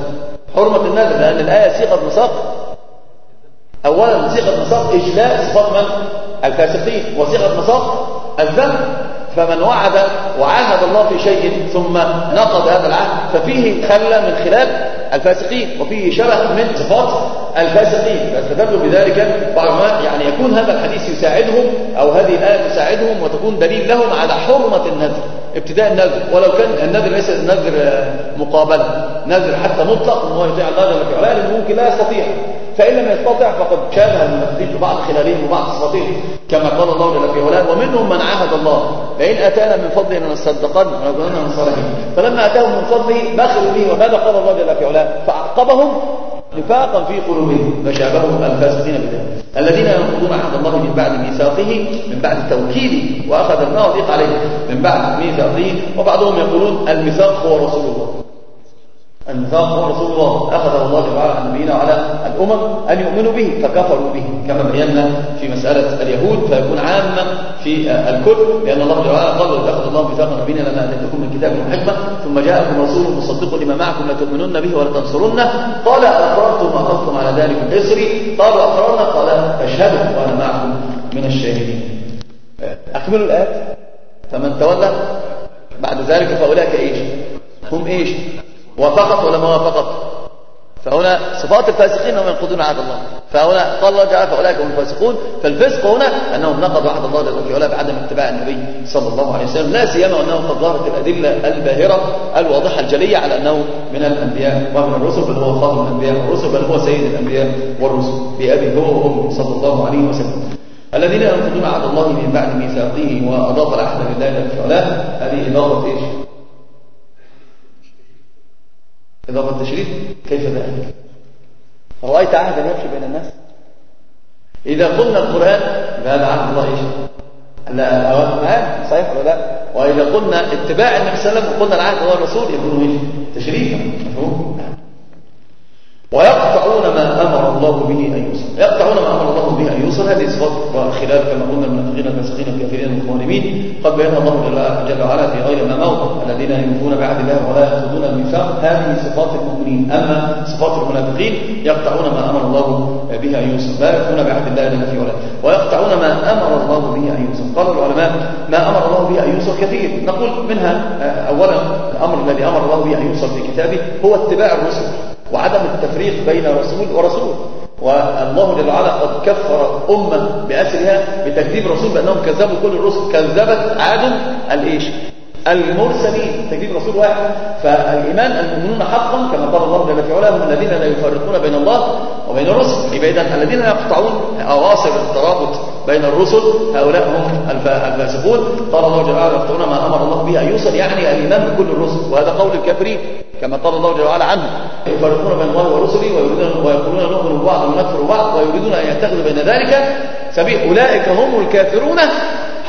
حرمة النذر لأن الآية صيغة مساق اولا صيغة مساق إجلاء صفات من؟ الفاسقين. وصيغة مساق الذنب. فمن وعد وعاهد الله في شيء ثم نقض هذا العهد ففيه خلى من خلال الفاسقين وفيه شبه من صفات الفاسقين. فاستدلوا بذلك بعض يعني يكون هذا الحديث يساعدهم أو هذه الآية تساعدهم وتكون دليل لهم على حرمة النذر ابتداء النذر. ولو كان النذر ليس نذر مقابلة نذر حتى مطلق ان هو يطيع الله جل وعلا ممكن لا يستطيع. فإن لم يستطع فقد شابه في بعض خلالهم وبعض صفاتهم كما قال الله جل في علاه ومنهم من عاهد الله. لئن أتانا من فضله لنصدقن. ونكونن من صالحين فلما أتاهم من فضله بخلوا به وماذا قال الله جل في علاه؟ فأعقبهم نفاقا في قلوبهم فشابههم الفاسقين بذلك الذين ينقضون عهد الله من بعد ميثاقه من بعد توكيده وأخذ المواثيق عليه من بعد ميثاقه وبعضهم يقولون الميثاق هو رسول الله. الميثاق هو رسول الله. أخذه الله تعالى عن نبينا وعلى الأمم أن يؤمنوا به فكفروا به. كما بينا في مسألة اليهود فيكون عاما في الكل لأن الله تعالى قال أخذ الله ميثاق نبينا لما أتيتكم من كتاب وحكمة ثم جاءكم رسول مصدق لما معكم لتؤمنن به ولتنصرنه قال أقررتم وأخذتم على ذلك إصري قالوا أقررنا قال فاشهدوا وأنا معكم من الشاهدين. أكملوا الآيات فمن تولى بعد ذلك فأولئك إيش؟ هم إيش؟ وافقت ولا ما وافقت فهنا صفات الفاسقين هم ينقضون عهد الله. فهنا قال الله تعالى فأولئك هم الفاسقون. فالفسق هنا أنهم نقضوا عهد الله جل وعلا بعدم اتباع النبي صلى الله عليه وسلم. لا سيما أنه قد ظهرت الأدلة الباهرة الواضحة الجلية على أنه من الأنبياء ومن الرسل بل هو خاتم الأنبياء والرسل بل هو سيد الأنبياء والرسل بأبي هو وأمه صلى الله عليه وسلم. الذين ينقضون عهد الله من بعد ميثاقه وأضاف العهد لله جل وعلا هذه إضافة إيش؟ إضافة التشريف كيف ذلك؟ رأيت عهدا يمشي بين الناس؟ إذا قلنا القرآن فهذا عهد الله إيش؟ لا معاه صحيح ولا لا؟ وإذا قلنا اتباع النبي صلى الله عليه وسلم وقلنا العهد هو الرسول يكون إيش؟ تشريفا مفهوم؟ ويقطعون ما أمر الله به أن يوصل يقطعون ما أمر الله به أن يوصل هذه صفات خلاف كما قلنا المنافقين الفاسقين الكافرين الظالمين. قد بين الله جل وعلا في غير ما موضع الذين ينفون بعهد الله ولا يأخذون الميثاق. هذه صفات المؤمنين. أما صفات المنافقين يقطعون ما أمر الله به أن يوصل لا يأخذون بعهد الله جل في علاه ويقطعون ما أمر الله به أن يوصل قال العلماء ما أمر الله به أن يوصل كثير. نقول منها أولا الأمر الذي أمر الله به أن يوصل في كتابه هو اتباع الرسل. وعدم التفريق بين رسول ورسول. والله جل وعلا قد كفر أمة بأسرها بتكذيب رسول بأنهم كذبوا كل الرسل. كذبت عاد الإيش؟ المرسلين. تكذيب رسول واحد. فالإيمان المؤمنون حقا كما قال الله جل في علاه الذين لا يفرقون بين الله وبين الرسل. يبقى إذا الذين يقطعون أواصر الترابط بين الرسل هؤلاء هم الف- الفاسقون. قال الله جل وعلا يقطعون ما أمر الله به أن يوصل يعني الإيمان بكل الرسل. وهذا قول الكافرين. كما قال الله جل وعلا عنه يفرقون بين الله ورسله ويريدون ويقولون نؤمن ببعض ونكفر ببعض ويريدون أن يتخذوا بين ذلك سبيل. أولئك هم الكافرون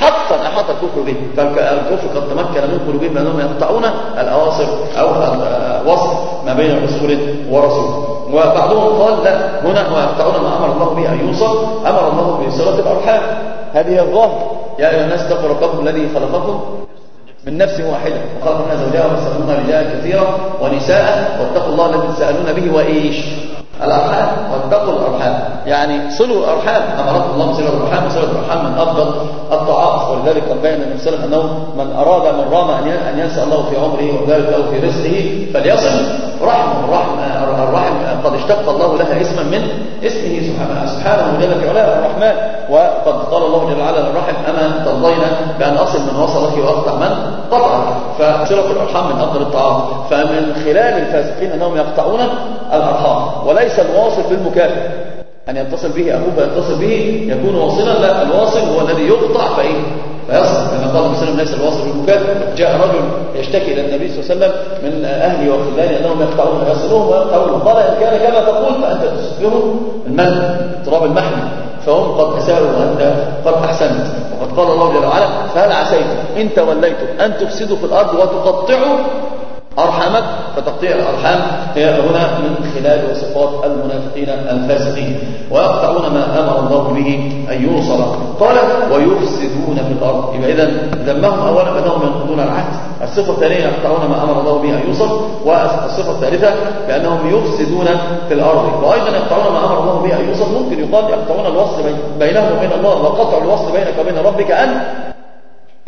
حقا. أحاط الكفر به. فالكفر قد تمكن من قلوبهم بأنهم يقطعون الأواصر أو الوصل ما بين رسول ورسول. وبعضهم قال لا هنا ويقطعون ما أمر الله به أن يوصل أمر الله بصلة الأرحام. هذه الظاهر. يا أيها الناس اتقوا ربكم الذي خلقكم من نفس واحدة. وخلق منها زوجها ويستخدمون رجالا كثيرا ونساء واتقوا الله الذي تسألون به وإيش؟ الأرحام. واتقوا الأرحام. يعني صلوا الأرحام. أمركم الله بصلة الأرحام. وصلة الأرحام من أفضل الطاعات ولذلك قد بين النبي صلى الله عليه وسلم أنه من أراد من رام أن ينسى الله في عمره وذلك له في رزقه فليصل رحمه الرحم الرحم قد اشتق الله لها اسما من اسمه. سبحانه سبحانه جل في علاه. الرحمن. وقد قال الله جل وعلا للرحم أما ترضين بأن أصل من وصلك وأقطع من قطعك. فصلة الأرحام من أفضل الطاعات فمن خلال الفاسقين أنهم يقطعون الأرحام. وليس الواصل بالمكافئ أن يتصل به أخوه فيتصل به يكون واصلا لا الواصل هو الذي يقطع فإيه فيصل. كما قال النبي صلى ليس الواصل بالمكافئ. جاء رجل يشتكي إلى النبي صلى الله عليه وسلم من أهلي وخلاني أنهم يقطعون فيصلون ويقطعون. قال إن كان كما تقول فأنت تسبهم المن تراب المحمي فهم قد أساءوا وأنت قد أحسنت. وقد قال الله جل وعلا فهل عسيتم؟ إن توليتم أن تفسدوا في الأرض وتقطعوا أرحامك فتقطيع الأرحام هي هنا من خلال وصفات المنافقين الفاسقين. ويقطعون ما أمر الله به أن يوصل. قال ويفسدون في الأرض. يبقى إذا ذمهم أولا بأنهم ينقضون العهد. الصفة الثانية يقطعون ما أمر الله به أن يوصل. والصفة الثالثة بأنهم يفسدون في الأرض. وأيضا يقطعون ما أمر الله به أن يوصل. ممكن يقال يقطعون الوصل بين- بينهم وبين الله. وقطع الوصل بينك وبين ربك أن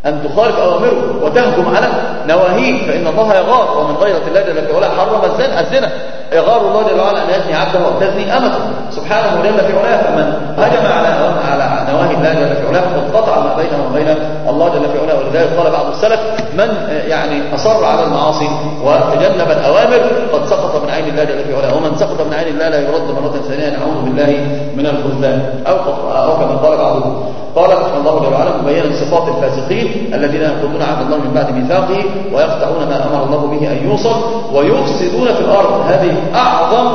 أن تخالف أوامره وتهجم على نواهيه فإن الله يغار ومن غيرة الله جل في علاه حرم الزنا الزنا. يغار الله جل وعلا أن يزني عبده وتزني أمته. سبحانه جل في علاه فمن هجم على على نواهي الله جل في علاه فقد قطع ما بينه وبين الله جل في علاه. ولذلك قال بعض السلف من يعني أصر على المعاصي وتجنب الأوامر قد سقط من عين الله جل في علاه. ومن سقط من عين الله لا يرد مرة ثانية نعوذ بالله من الخذلان أو أو كما قال بعضهم قال الله جل وعلا مبينا صفات الفاسقين الذين ينقضون عهد الله من بعد ميثاقه ويقطعون ما أمر الله به أن يوصل ويفسدون في الأرض. هذه أعظم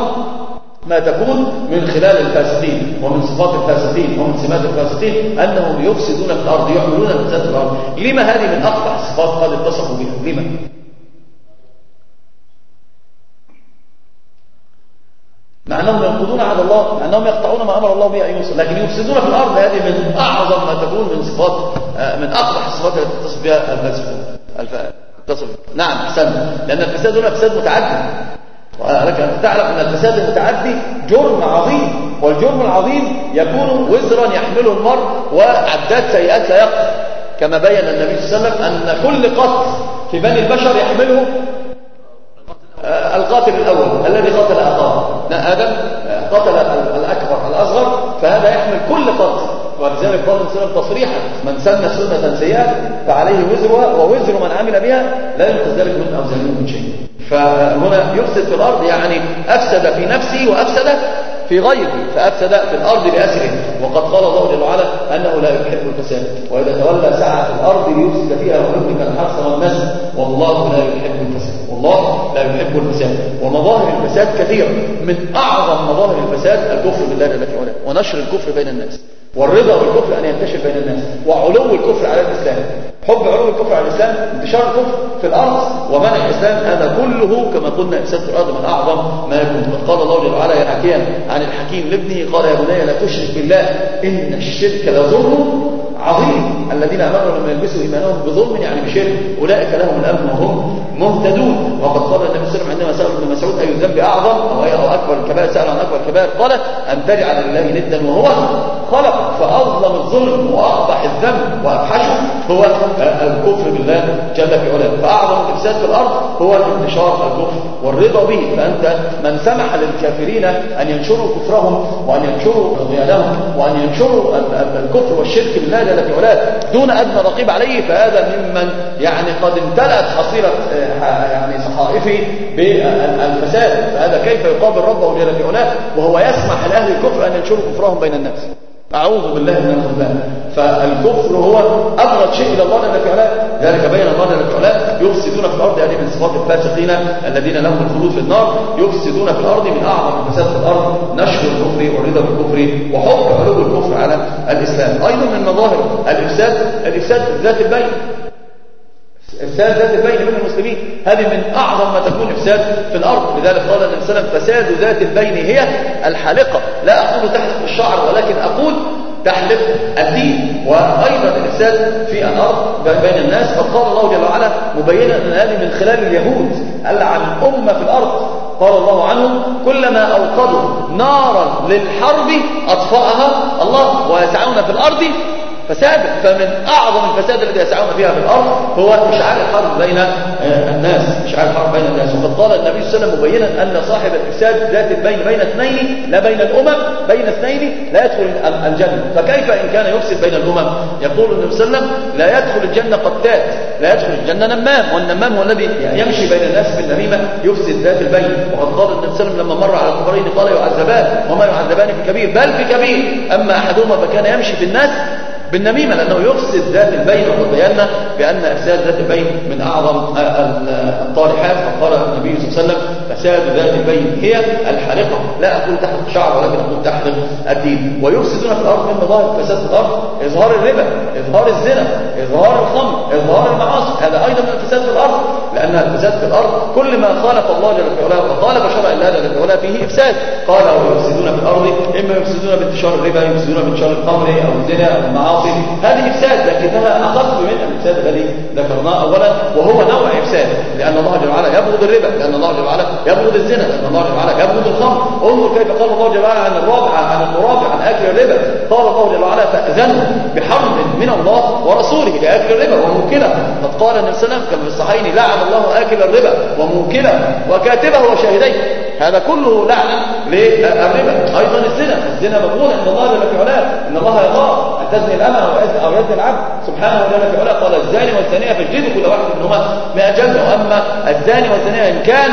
ما تكون من خلال الفاسقين ومن صفات الفاسقين ومن سمات الفاسقين أنهم يفسدون في الأرض يعملون الفساد في الأرض. لما هذه من اقبح الصفات قد اتصفوا بها؟ لما؟ مع انهم ينقضون عهد الله مع انهم يقطعون ما أمر الله به أن يوصل. لكن يفسدون في الأرض هذه من أعظم ما تكون من صفات آه، من اقبح الصفات التي تتصف بها الفاسقون الف- نعم احسن لأن الفساد هنا فساد متعدي ولك أن تعلم أن الفساد المتعدي جرم عظيم والجرم العظيم يكون وزرا يحمله المرء وعداد سيئات لا يقف كما بين النبي صلى الله عليه وسلم أن كل قتل في بني البشر يحمله القاتل الأول الذي قتل أخاه. آدم قتل ال- الأكبر الأصغر فهذا يحمل كل قتل. ولذلك قال الإسلام تصريحا من سن سنة سيئة فعليه وزرها ووزر من عمل بها لا ينقذ ذلك من أوزانه من شيء. فهنا يفسد في الأرض يعني أفسد في نفسه وأفسد في غيره فأفسد في الأرض بأسره. وقد قال الله جل وعلا أنه لا يحب الفساد وإذا تولى سعى في الأرض ليفسد فيها ويهلك الحرث والنسل والله لا يحب الفساد والله لا يحب الفساد. ومظاهر الفساد كثيرة من أعظم مظاهر الفساد الكفر بالله جل ونشر الكفر بين الناس. والرضا بالكفر أن ينتشر بين الناس وعلو الكفر على الإسلام. حب علو الكفر على الإسلام انتشار الكفر في الأرض ومنع الإسلام. هذا كله كما قلنا إفساد الأرض من أعظم ما يكون. قد قال الله جل وعلا حكيا عن الحكيم لابنه قال يا بني لا تشرك بالله إن الشرك لظلم عظيم الذين امنوا لما يلبسوا إيمانهم بظلم يعني بشرك. أولئك لهم الأمن وهم مهتدون. وقد قال النبي صلى الله عليه وسلم عندما سأل ابن مسعود أي الذنب أعظم؟ أو أي أكبر الكبائر؟ سأل عن أكبر الكبائر. قال أن تجعل لله ندا وهو خلق. فأظلم الظلم وأقبح الذنب وابحشه هو الكفر بالله جل في علاه. فأعظم الإفساد في الأرض هو انتشار الكفر والرضا به. فأنت من سمح للكافرين أن ينشروا كفرهم وأن ينشروا طغيانهم وأن ينشروا الكفر والشرك بالله في علاه دون أدنى رقيب عليه فهذا ممن يعني قد امتلأت حصيلة يعني صحائفه بالفساد فهذا كيف يقابل ربه جل في علاه وهو يسمح لأهل الكفر أن ينشروا كفرهم بين الناس. أعوذ بالله من الخذلان فالكفر هو أبغض شيء إلى الله جل في علاه ذلك بين الله جل في علاه يفسدون في الأرض هذه من صفات الفاسقين الذين لهم الخلود في النار يفسدون في الأرض من أعظم الفساد في الأرض نشر الكفر والرضا بالكفر وحب علو الكفر على الإسلام. أيضا من مظاهر الإفساد الإفساد ذات البين. إفساد ذات البين بين المسلمين. هذه من أعظم ما تكون إفساد في الأرض. لذلك قال النبي صلى الله عليه وسلم فساد ذات البين هي الحالقة. لا أقول تحلق الشعر ولكن أقول تحلق الدين وأيضا الإفساد في الأرض بين الناس. قد قال الله جل وعلا مبينا أن هذه من خلال اليهود ألعن أمة في الأرض. قال الله عنهم كلما أوقدوا نارا للحرب أطفأها الله ويسعون في الأرض فساد فمن أعظم الفساد الذي يسعون فيها في الأرض هو إشعال الحرب بين الناس إشعال الحرب بين الناس. وقد قال النبي صلى الله عليه وسلم مبينا أن صاحب الإفساد ذات البين بين اثنين لا بين الأمم بين اثنين لا يدخل الجنة. فكيف إن كان يفسد بين الأمم؟ يقول النبي صلى الله عليه وسلم لا يدخل الجنة قتات لا يدخل الجنة نمام. والنمام هو الذي يمشي بين الناس بالنميمة يفسد ذات البين. وقد قال النبي صلى الله عليه وسلم لما مر على الكبرين قال يعذبان وما يعذبان في كبير بل في كبير. أما أحدهما فكان يمشي في الناس بالنميمة لأنه يفسد ذات البين وقد بينا بأن إفساد ذات البين من أعظم الطارحات فقال النبي صلى الله عليه وسلم فساد ذات البين هي الحالقة لا أقول تحلق شعر ولكن أقول تحلق الدين ويفسدون في الأرض من مظاهر الفساد في الأرض. إظهار الربا إظهار الزنا إظهار الخمر إظهار المعاصي. هذا أيضا من الفساد في الأرض. لأن الفساد في الأرض كل ما خالف الله جل في علاه وخالف شرع الله جل في علاه فيه إفساد. قال ويفسدون في الأرض إما يفسدون بانتشار الربا يفسدون بانتشار الخمر أو الزنا أو المعاصي. هذه إفساد لكنها أخف من الإفساد الذي ذكرناه أولا وهو نوع إفساد. لأن الله جل وعلا يبغض الربا لأن الله جل وعلا يبغض الزنا لأن الله جل وعلا يبغض الخمر. انظر كيف قال الله جل وعلا عن الرابع عن المرابع عن أكل الربا. قال الله جل وعلا فأذنوا بحرب من الله ورسوله لأكل الربا وموكله. قد قال النبي صلى الله عليه وسلم كما في لعن الله آكل الربا وموكله وكاتبه وشاهديه هذا كله لعنة للربا. أيضا الزنا الزنا مبغوض عند الله جل في علاه. إن الله يغار أن تزني الأمة أو يزني العبد. سبحانه في علاه قال الزاني والزانية فاجلدوا كل واحد منهما 100 جلدة. وأما الزاني والزانية إن كان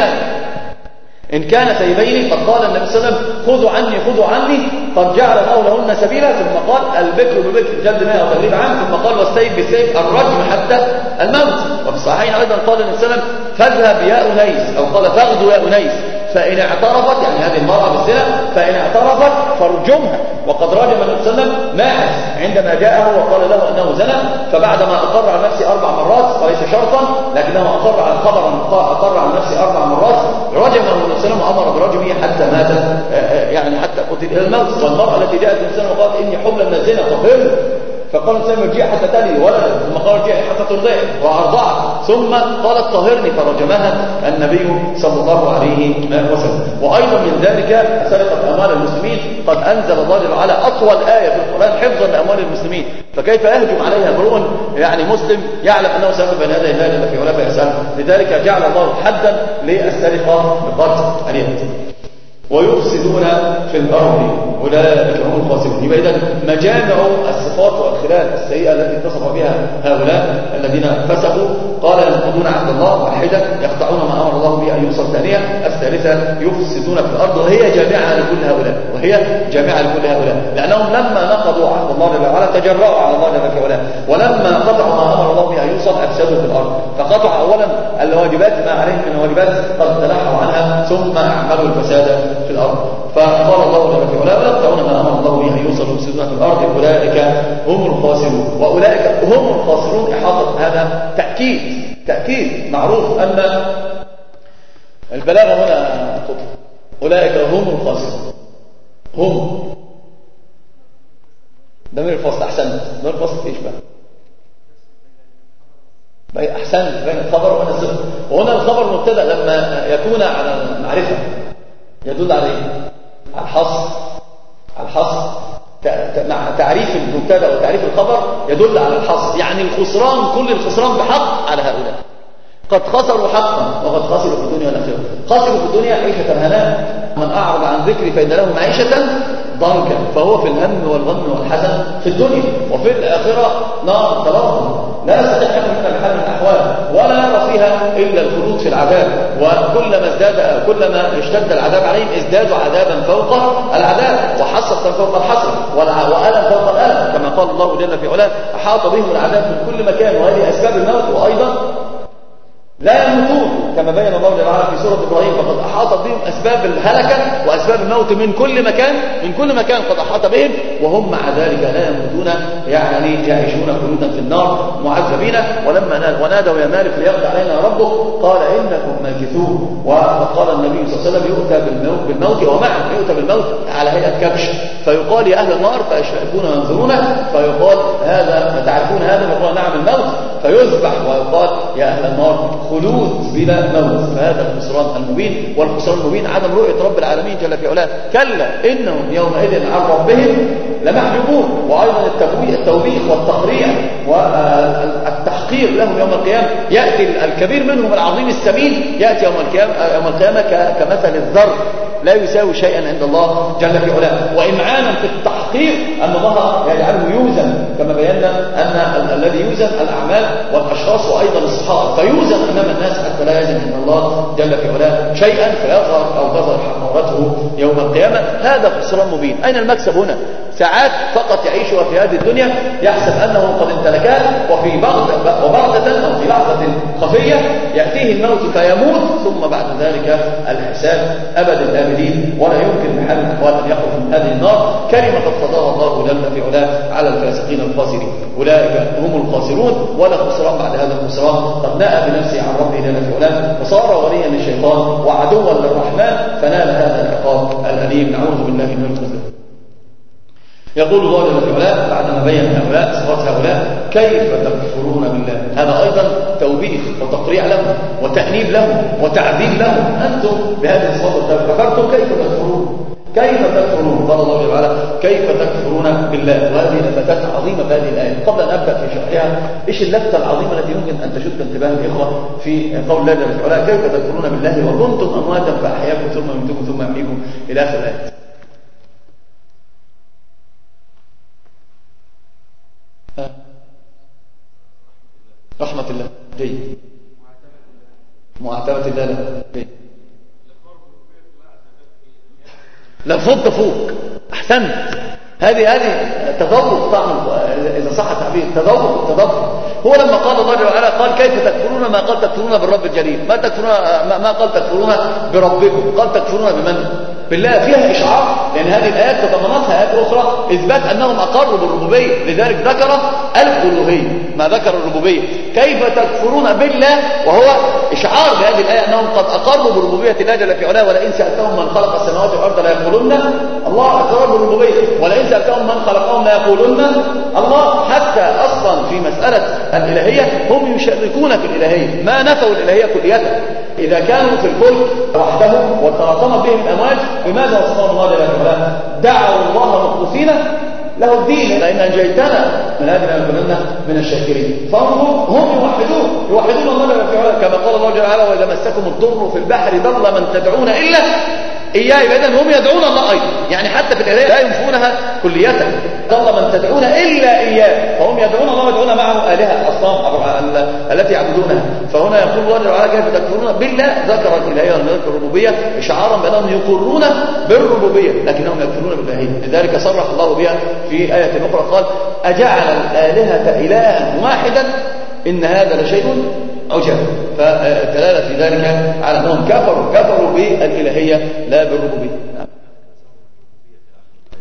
إن كان سيبين قد قال النبي صلى الله عليه وسلم خذوا عني خذوا عني قد جعل الله لهن سبيلا. ثم قال البكر ببكر جلد 100 وتغليب عام ثم قال والسيف بالسيف الرجم حتى الموت. وفي الصحيحين أيضا قال النبي صلى الله عليه وسلم فاذهب يا أنيس. أو قال فاغدوا يا أنيس. فإن اعترفت يعني هذه المرأة بالزنا فإن اعترفت فارجمها وقد رجم النبي صلى الله عليه وسلم ماعز عندما جاءه وقال له أنه زنى فبعدما أقر على نفسه أربع مرات وليس شرطا لكنه أقر على الخبر أقر على نفسه أربع مرات رجمه النبي صلى الله عليه وسلم وأمر برجمه حتى مات يعني حتى قتل إلى الموت. والمرأة التي جاءت النبي صلى الله عليه وسلم وقالت إني حمل من الزنا طهرني فقال الإنسان ارجعي حتى تلي ولدا ثم قال ارجعي حتى ترضعي وأرضعت ثم قالت طهرني فرجمها النبي صلى الله عليه وسلم. وأيضا من ذلك سرقة أموال المسلمين. قد أنزل الله وعلا أطول آية في القرآن حفظا لأموال المسلمين. فكيف يهجم عليها امرؤ يعني مسلم يعلم أنه سيكون بين الله جل في ولا فيسأل لذلك جعل الله حدا للسرقة بقتل اليد ويفسدون في الأرض أولئك هم الخاسرون. يبقى إذا مجامع الصفات والخلال السيئة التي اتصف بها هؤلاء الذين فسقوا. قال ينقضون عهد الله واحدة يقطعون ما أمر الله به أن يوصل ثانية الثالثة يفسدون في الأرض وهي جامعة لكل هؤلاء وهي جامعة لكل هؤلاء. لأنهم لما نقضوا عهد الله جل وعلا تجرأوا على الله جل وعلا ولما قطعوا ما أمر الله به أن يوصل أفسدوا في الأرض. فقطعوا أولا الواجبات ما عليهم من واجبات قد تنحوا عنها ثم أعملوا الفساد. في الأرض. فقال الله جل وعلا ويقطعون ما أمر الله به أن يوصل يفسدون في الأرض. أولئك هم الخاسرون. وأولئك هم الخاسرون إحاطة هذا تأكيد. تأكيد معروف أن البلاغة هنا تطلق. أولئك هم الخاسرون. هم. ضمير الفصل أحسنت ضمير الفصل إيش بقى؟ أحسنت بين الخبر وبين الصفة وهنا الخبر مبتدأ لما يكون على المعرفة. يدل على إيه؟ على الحصر. على الحصر. تعريف المبتدأ وتعريف الخبر يدل على الحصر. يعني الخسران كل الخسران بحق على هؤلاء. قد خسروا حقا وقد خسروا في الدنيا والآخرة. خسروا في الدنيا عيشة هناء من أعرض عن ذكري فإن له معيشة ضنكا. فهو في الهم والغم والحزن في الدنيا. وفي الآخرة نار تلظى لا يستطيع الأحوال ولا يرى فيها إلا الخلود في العذاب. وكلما ازداد كلما اشتد العذاب عليهم ازدادوا عذابا فوق العذاب وحسرة فوق الحسرة وألم فوق الألم كما قال الله جل في علاه أحاط بهم العذاب من كل مكان وهذه أسباب الموت وأيضا لا يموتون كما بين الله وعلا في سورة إبراهيم فقد أحاطت بهم أسباب الهلكة وأسباب الموت من كل مكان من كل مكان قد أحاط بهم وهم مع ذلك لا يموتون يعني جائشون خلودا في النار معذبين. ولما نادوا ونادوا يا مالك ليقضي علينا ربك قال إنكم ماكثون. وقال النبي صلى الله عليه وسلم يؤتى بالموت, بالموت ومعه يؤتى بالموت على هيئة كبش. فيقال يا أهل النار فيشركون وينظرونه فيقال هذا تعرفون هذا؟ فيقول نعم الموت. فيذبح ويقال يا أهل النار. خلود بلا موت فهذا الخسران المبين والخسران المبين عدم رؤية رب العالمين جل في علاه. كلا إنهم يومئذ عن ربهم لمحجوبون. وأيضا التوبيخ والتقريع والتحقير لهم يوم القيامة. يأتي الكبير منهم العظيم السمين يأتي يوم القيامة, يوم القيامة كمثل الذر لا يساوي شيئا عند الله جل في علاه. وإمعانا في التحقير أن الله يجعله يوزن كما بينا أن الذي يوزن الأعمال والأشخاص وأيضا الصحابة. فيوزن أمام الناس حتى لا يزن عند الله جل في علاه شيئا فيظهر أو تظهر حقارته يوم القيامة. هذا خسران مبين. أين المكسب هنا؟ ساعات فقط يعيشها في هذه الدنيا يحسب أنه قد امتلكها وفي بغدة وبغدة أو في لحظة خفية يأتيه الموت فيموت ثم بعد ذلك الحساب. أبد الآبدين ولا يمكن بحال الأحوال أن يخرج من هذه النار. كلمة قد قضاها الله جل في علاه. على الفاسقين الخاسرين أولئك هم الخاسرون ولا خسران بعد هذا الخسران. قد نأى بنفسه عن ربه في علاه وصار وليا للشيطان وعدوا للرحمن فنال هذا العقاب الأليم. نعوذ بالله من الخذلان يقول الله في علاه بعدما بين هؤلاء صفات هؤلاء كيف تكفرون بالله؟ هذا أيضا توبيخ وتقريع لهم وتأنيب لهم وتعذيب لهم. أنتم بهذه الصفات كفرتم كيف تكفرون؟ كيف تكفرون؟ قال الله وعلا كيف تكفرون بالله؟ وهذه لفتات عظيمة بهذه الآية. قبل أن أبدأ في شرحها إيش اللفتة العظيمة التي يمكن أن تشد انتباه الإخوة في قول الله جل وعلا كيف تكفرون بالله وكنتم أمواتا فأحياكم ثم يمتكم ثم يحييكم إلى آخر الآية. رحمة الله. جيد. معاتبة الله. له جيد لفظت فوق احسنت هذه هذه تذوق طعم إذا صح التعبير تذوق تذوق هو لما قال الله جل وعلا قال كيف تكفرون ما قال تكفرون بالرب الجليل؟ ما تكفرون ما قال تكفرون بربكم؟ قال تكفرون بمن؟ بالله. فيها إشعار. لأن هذه الآيات تضمنتها آيات أخرى. إثبات أنهم أقروا بالربوبية. لذلك ذكر الالوهيه ما ذكر الربوبية. كيف تكفرون بالله؟ وهو إشعار بهذه الآية أنهم قد أقروا بربوبيه الله جل في علاه ولئن سألتهم من خلق السماوات والأرض لا يقولون الله اقر بالربوبية. ولئن سألتهم من خلقهم لا يقولون الله حتى أصلا في مسألة الإلهية هم يشركون في الإلهية. ما نفوا الإلهية كليتها إذا كانوا في الفلك وحدهم وتراكمت بهم الأمواج بماذا وصفهم الله جل وعلا دعوا الله مخلصين له الدين لأن أنجيتنا من هذه لنكونن من الشاكرين. فهم هم يوحدون يوحدون الله كما قال الله جل وعلا وإذا مسكم الضر في البحر ضل من تدعون إلا إياه إذا هم يدعون الله أيضا. يعني حتى في الإله لا ينفونها كلية ضل من تدعون إلا إياه. فهم يدعون الله ويدعون معه آلهة أصنام التي يعبدونها. فهنا يقول الله جل وعلا كيف تكفرون بالله ذكر الإلهية وذكر الربوبية إشعارا بأنهم يقرون بالربوبية لكنهم يكفرون بالإلهية لذلك صرح الله بها في آية أخرى قال أجعل الآلهة إلها واحدا إن هذا لشيء عجاب فالدلالة في ذلك على أنهم كفروا كفروا بالإلهية لا بالربوبية.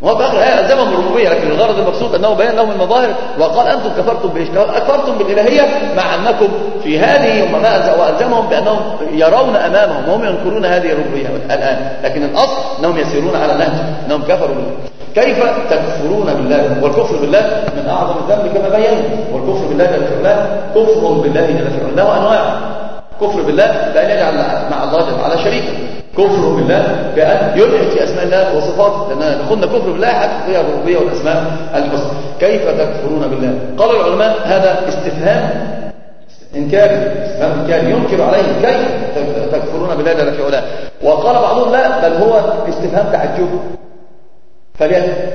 وهو في آخر الآية ألزمهم بالربوبية لكن الغرض المقصود أنه بيان لهم المظاهر وقال أنتم كفرتم بإيش؟ أكفرتم بالإلهية مع أنكم في هذه وألزمهم بأنهم يرون أمامهم وهم ينكرون هذه الربوبية الآن. لكن الأصل أنهم يسيرون على نهج أنهم كفروا بالله كيف تكفرون بالله؟ والكفر بالله من أعظم الذنب كما بينا والكفر بالله جل في علاه كفر بالله جل في علاه. أنواع. كفر بالله بأن يجعل مع الله جل وعلا شريكا كفر بالله بأن يلحد في أسماء الله وصفاته. لأن قلنا كفر بالله حتى فيها الربوبية والأسماء الحسنى. كيف تكفرون بالله؟ قال العلماء هذا استفهام. إنكاري استفهام إنكاري ينكر عليه كيف تكفرون بالله جل في علاه؟ وقال بعضهم لا بل هو استفهام تعجب.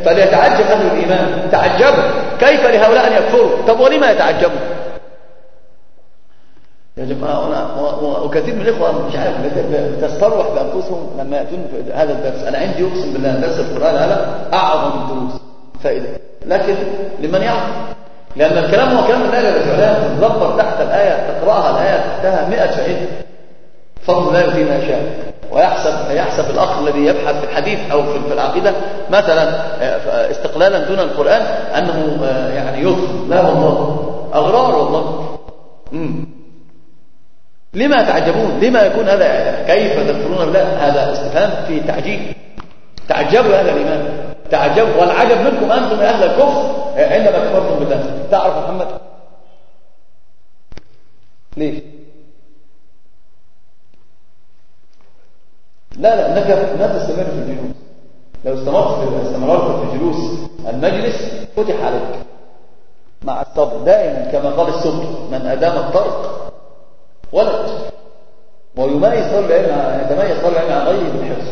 فليتعجب أهل الإيمان. تعجبوا. كيف لهؤلاء أن يكفروا؟ طب ولما يتعجبوا؟ يا جماعة أنا وكثير من الإخوة مش عارف تستروح بأنفسهم لما يأتون في هذا الدرس. أنا عندي أقسم بالله درس القرآن هذا أعظم الدروس فائدة. لكن لمن يعرف؟ لأن الكلام هو كلام الله جل وعلا تتدبر تحت الآية تقرأها الآية تحتها 100 فائدة فضل الله يؤتي ما يشاء ويحسب يحسب الأخ الذي يبحث في الحديث أو في العقيدة مثلا استقلالا دون القرآن أنه يعني يدخل لا والله أغرار والله. لما تعجبون؟ لما يكون هذا كيف تذكرون بالله هذا استفهام في تعجيب تعجبوا يا أهل الإيمان. تعجبوا. والعجب منكم أنتم يا أهل الكفر. عندما كفرتم بالله. تعرف محمد؟ ليش؟ لا لا انك لا تستمر في الجلوس. لو استمرت في استمررت في جلوس المجلس فتح عليك. مع الصبر. دائما كما قال السبك من أدام الطرق ولد. ويميز طالب العلم يتميز طالب العلم عن غيره بالحفظ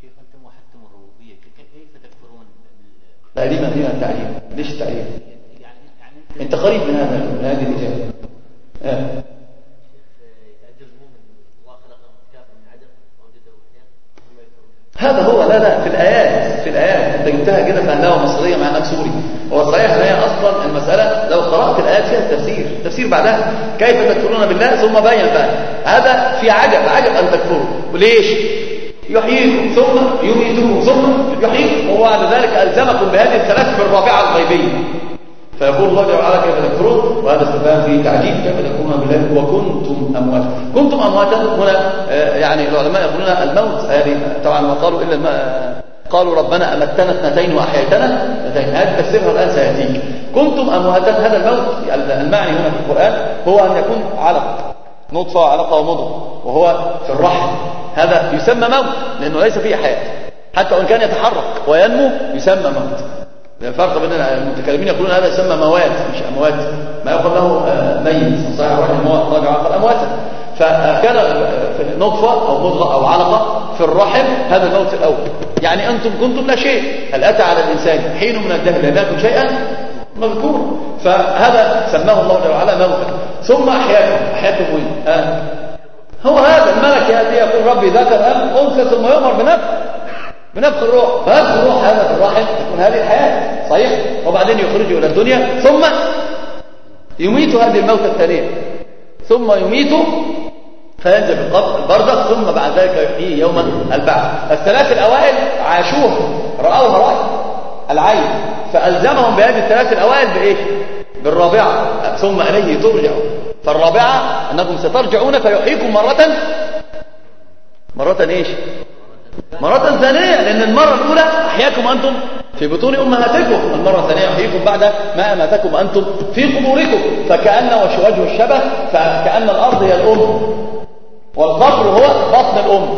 شيخ أنتم وحدتم الربوبية. كيف تكفرون لا لما لما التعليم ليش التعليم يعني يعني أنت قريب من هذا من هذه الإجابة آه. يتعجب المؤمن الله خلق كافر من عدم ووجده أحيانا ثم يكفرون هذا هو لا لا في الآيات في الآيات أنت جبتها كده فهلاوة مصرية مع أنك سوري. هو صحيح أن هي أصلا المسألة لو قرأت الآيات فيها التفسير التفسير بعدها. كيف تكفرون بالله؟ ثم بين بقى. هذا في عجب عجب أن تكفروا. وليش؟ يحييكم ثم يميتكم ثم يحييكم. وبعد ذلك ألزمكم بهذه الثلاث بالرابعة الغيبية. فيقول الله جل وعلا كيف تكفرون؟ وهذا استفهام فيه تعجيب كيف تكفرون بالله وكنتم امواتا كنتم أمواتا هنا آه، يعني العلماء يقولون الموت. هذه طبعا ما قالوا إلا الم... آه، قالوا ربنا أمتنا اثنتين وأحييتنا اثنتين. هذا تفسيرها الآن سيأتيك. كنتم أمواتا هذا الموت المعني هنا في القرآن هو أن يكون علق نطفة وعلقه ومضغة وهو في الرحم. هذا يسمى موت لأنه ليس فيه حياة. حتى وإن كان يتحرك وينمو يسمى موت. الفرق بين المتكلمين يقولون هذا يسمى موات مش أموات. ما يقال له آه، ميت. صحيح واحد موات رجع آخر أمواتا. فكان في نطفة أو مضغة أو علقة في الرحم هذا الموت الأول. يعني أنتم كنتم لا شيء. هل أتى على الإنسان حين من الدهر لم يكن شيئا؟ مذكورا فهذا سماه الله جل وعلا موتا. ثم احياكم احياكم وين؟ آه. هو هذا الملك يقول ربي ذكر ام أنثى ثم يؤمر بنفخ بنفخ الروح فنفخ الروح هذا في الرحم تكون هذه الحياة. صحيح؟ وبعدين يخرجه إلى الدنيا ثم يميت هذه الموتة الثانية. ثم يميت فينزل في القبر البرزخ ثم بعد ذلك يحييه يوم البعث. الثلاث الأوائل عاشوها رأوها رأي العين. فألزمهم بهذه الثلاث الأوائل بإيه؟ بالرابعة. ثم إليه ترجعون. فالرابعة أنكم سترجعون فيحييكم مرة مرة إيش؟ مرة ثانية لأن المرة الأولى أحياكم أنتم في بطون أمهاتكم المرة الثانية أحييكم بعد ما أماتكم أنتم في قبوركم. فكأن وجه الشبه فكأن الأرض هي الأم والقبر هو بطن الأم.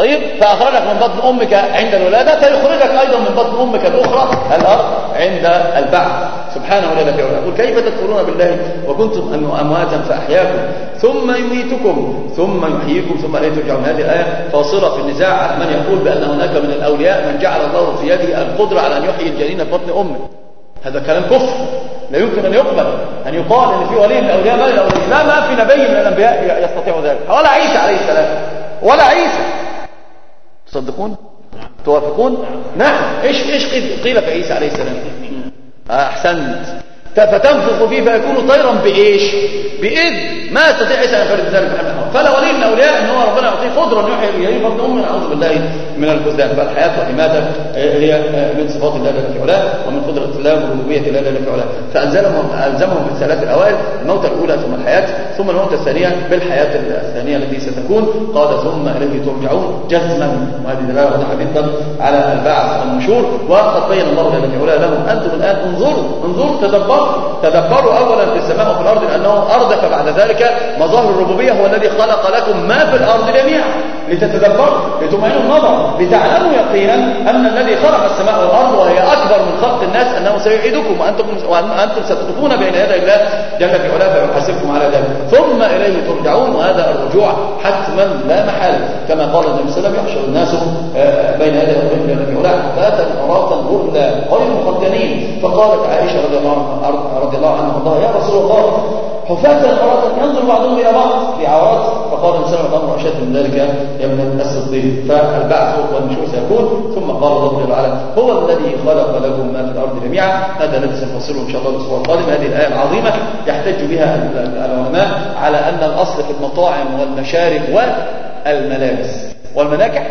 طيب فأخرجك من بطن أمك عند الولادة فيخرجك أيضا من بطن أمك الأخرى الأرض عند البعث. سبحانه وتعالى يقول. كيف تكفرون بالله وكنتم أمواتا فأحياكم؟ ثم يميتكم ثم يحييكم ثم لا ترجعون. هذه الآية فاصلة في النزاع من يقول بأن هناك من الأولياء من جعل الله في يده القدرة على أن يحيي الجنين في بطن أمه. هذا كلام كفر. لا يمكن أن يقبل أن يقال أن في ولي من الأولياء الأولياء لا ما في نبي من الأنبياء يستطيع ذلك. ولا عيسى عليه السلام. ولا عيسى. تصدقون؟ توافقون؟ نعم. إيش إيش قيل في عيسى عليه السلام؟ أحسنت. فتنفخ فيه فيكون طيرا بإيش؟ بإذن. ما يستطيع عيسى أن يفرد ذلك محمد فلا ولي من الاولياء إن هو ربنا يعطيه قدره ان يحيي الجليل فضل امه نعوذ بالله من الخذلان فالحياه والاماته هي من صفات الله جل في علاه ومن قدرة الله وربوبية الله جل في علاه فالزمهم ألزمهم بالثلاث الأوائل. الموت الأولى ثم الحياة. ثم الموت الثانية بالحياة الثانية التي ستكون. قال ثم إليه ترجعون جزما. وهذه دلالة واضحة جدا على البعث والنشور وقد بين الله جل في علاه لهم أنتم الآن انظروا انظروا تدبروا تدبروا اولا في السماء وفي الأرض لأنه أردف بعد ذلك مظاهر الربوبية هو الذي خلق لكم ما في الأرض جميعا. لتتدبروا لتمعنوا النظر لتعلموا يقينا أن الذي خلق السماء والأرض وهي أكبر من خلق الناس أنه سيعيدكم وأنتم, وأنتم ستقفون بين يدي الله جل في علاه فيحاسبكم على ذلك. ثم إليه ترجعون وهذا الرجوع حتما لا محال. كما قال النبي صلى الله عليه وسلم يحشر الناس آه، بين يدي ربهم جل في علاه. حفاة عراة غرلا غير مختنين فقالت عائشة رضي الله عنها رضي الله عنها يا رسول الله حفاة عراة ينظر بعضهم إلى بعض في عورات فقال الإنسان الأمر أشد من ذلك يا ابن الصديق. فالبعث والنشور سيكون ثم قال الله جل وعلا هو الذي خلق لكم ما في الأرض جميعا هذا الذي سنفصله إن شاء الله الأسبوع القادم هذه الآية العظيمة يحتج بها العلماء على أن الأصل في المطاعم والمشارب والملابس. والمناكح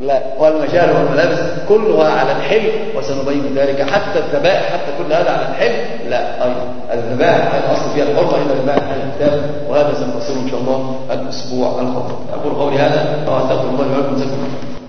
لا. والمشارب والملابس كلها على الحل وسنبين ذلك حتى الذبائح حتى كل هذا على الحل لا أيضا الذبائح الأصل فيها الحرمة إلا الذبائح على الكتاب وهذا سنفصله إن شاء الله الأسبوع القادم. أقول قولي هذا وأستغفر الله الله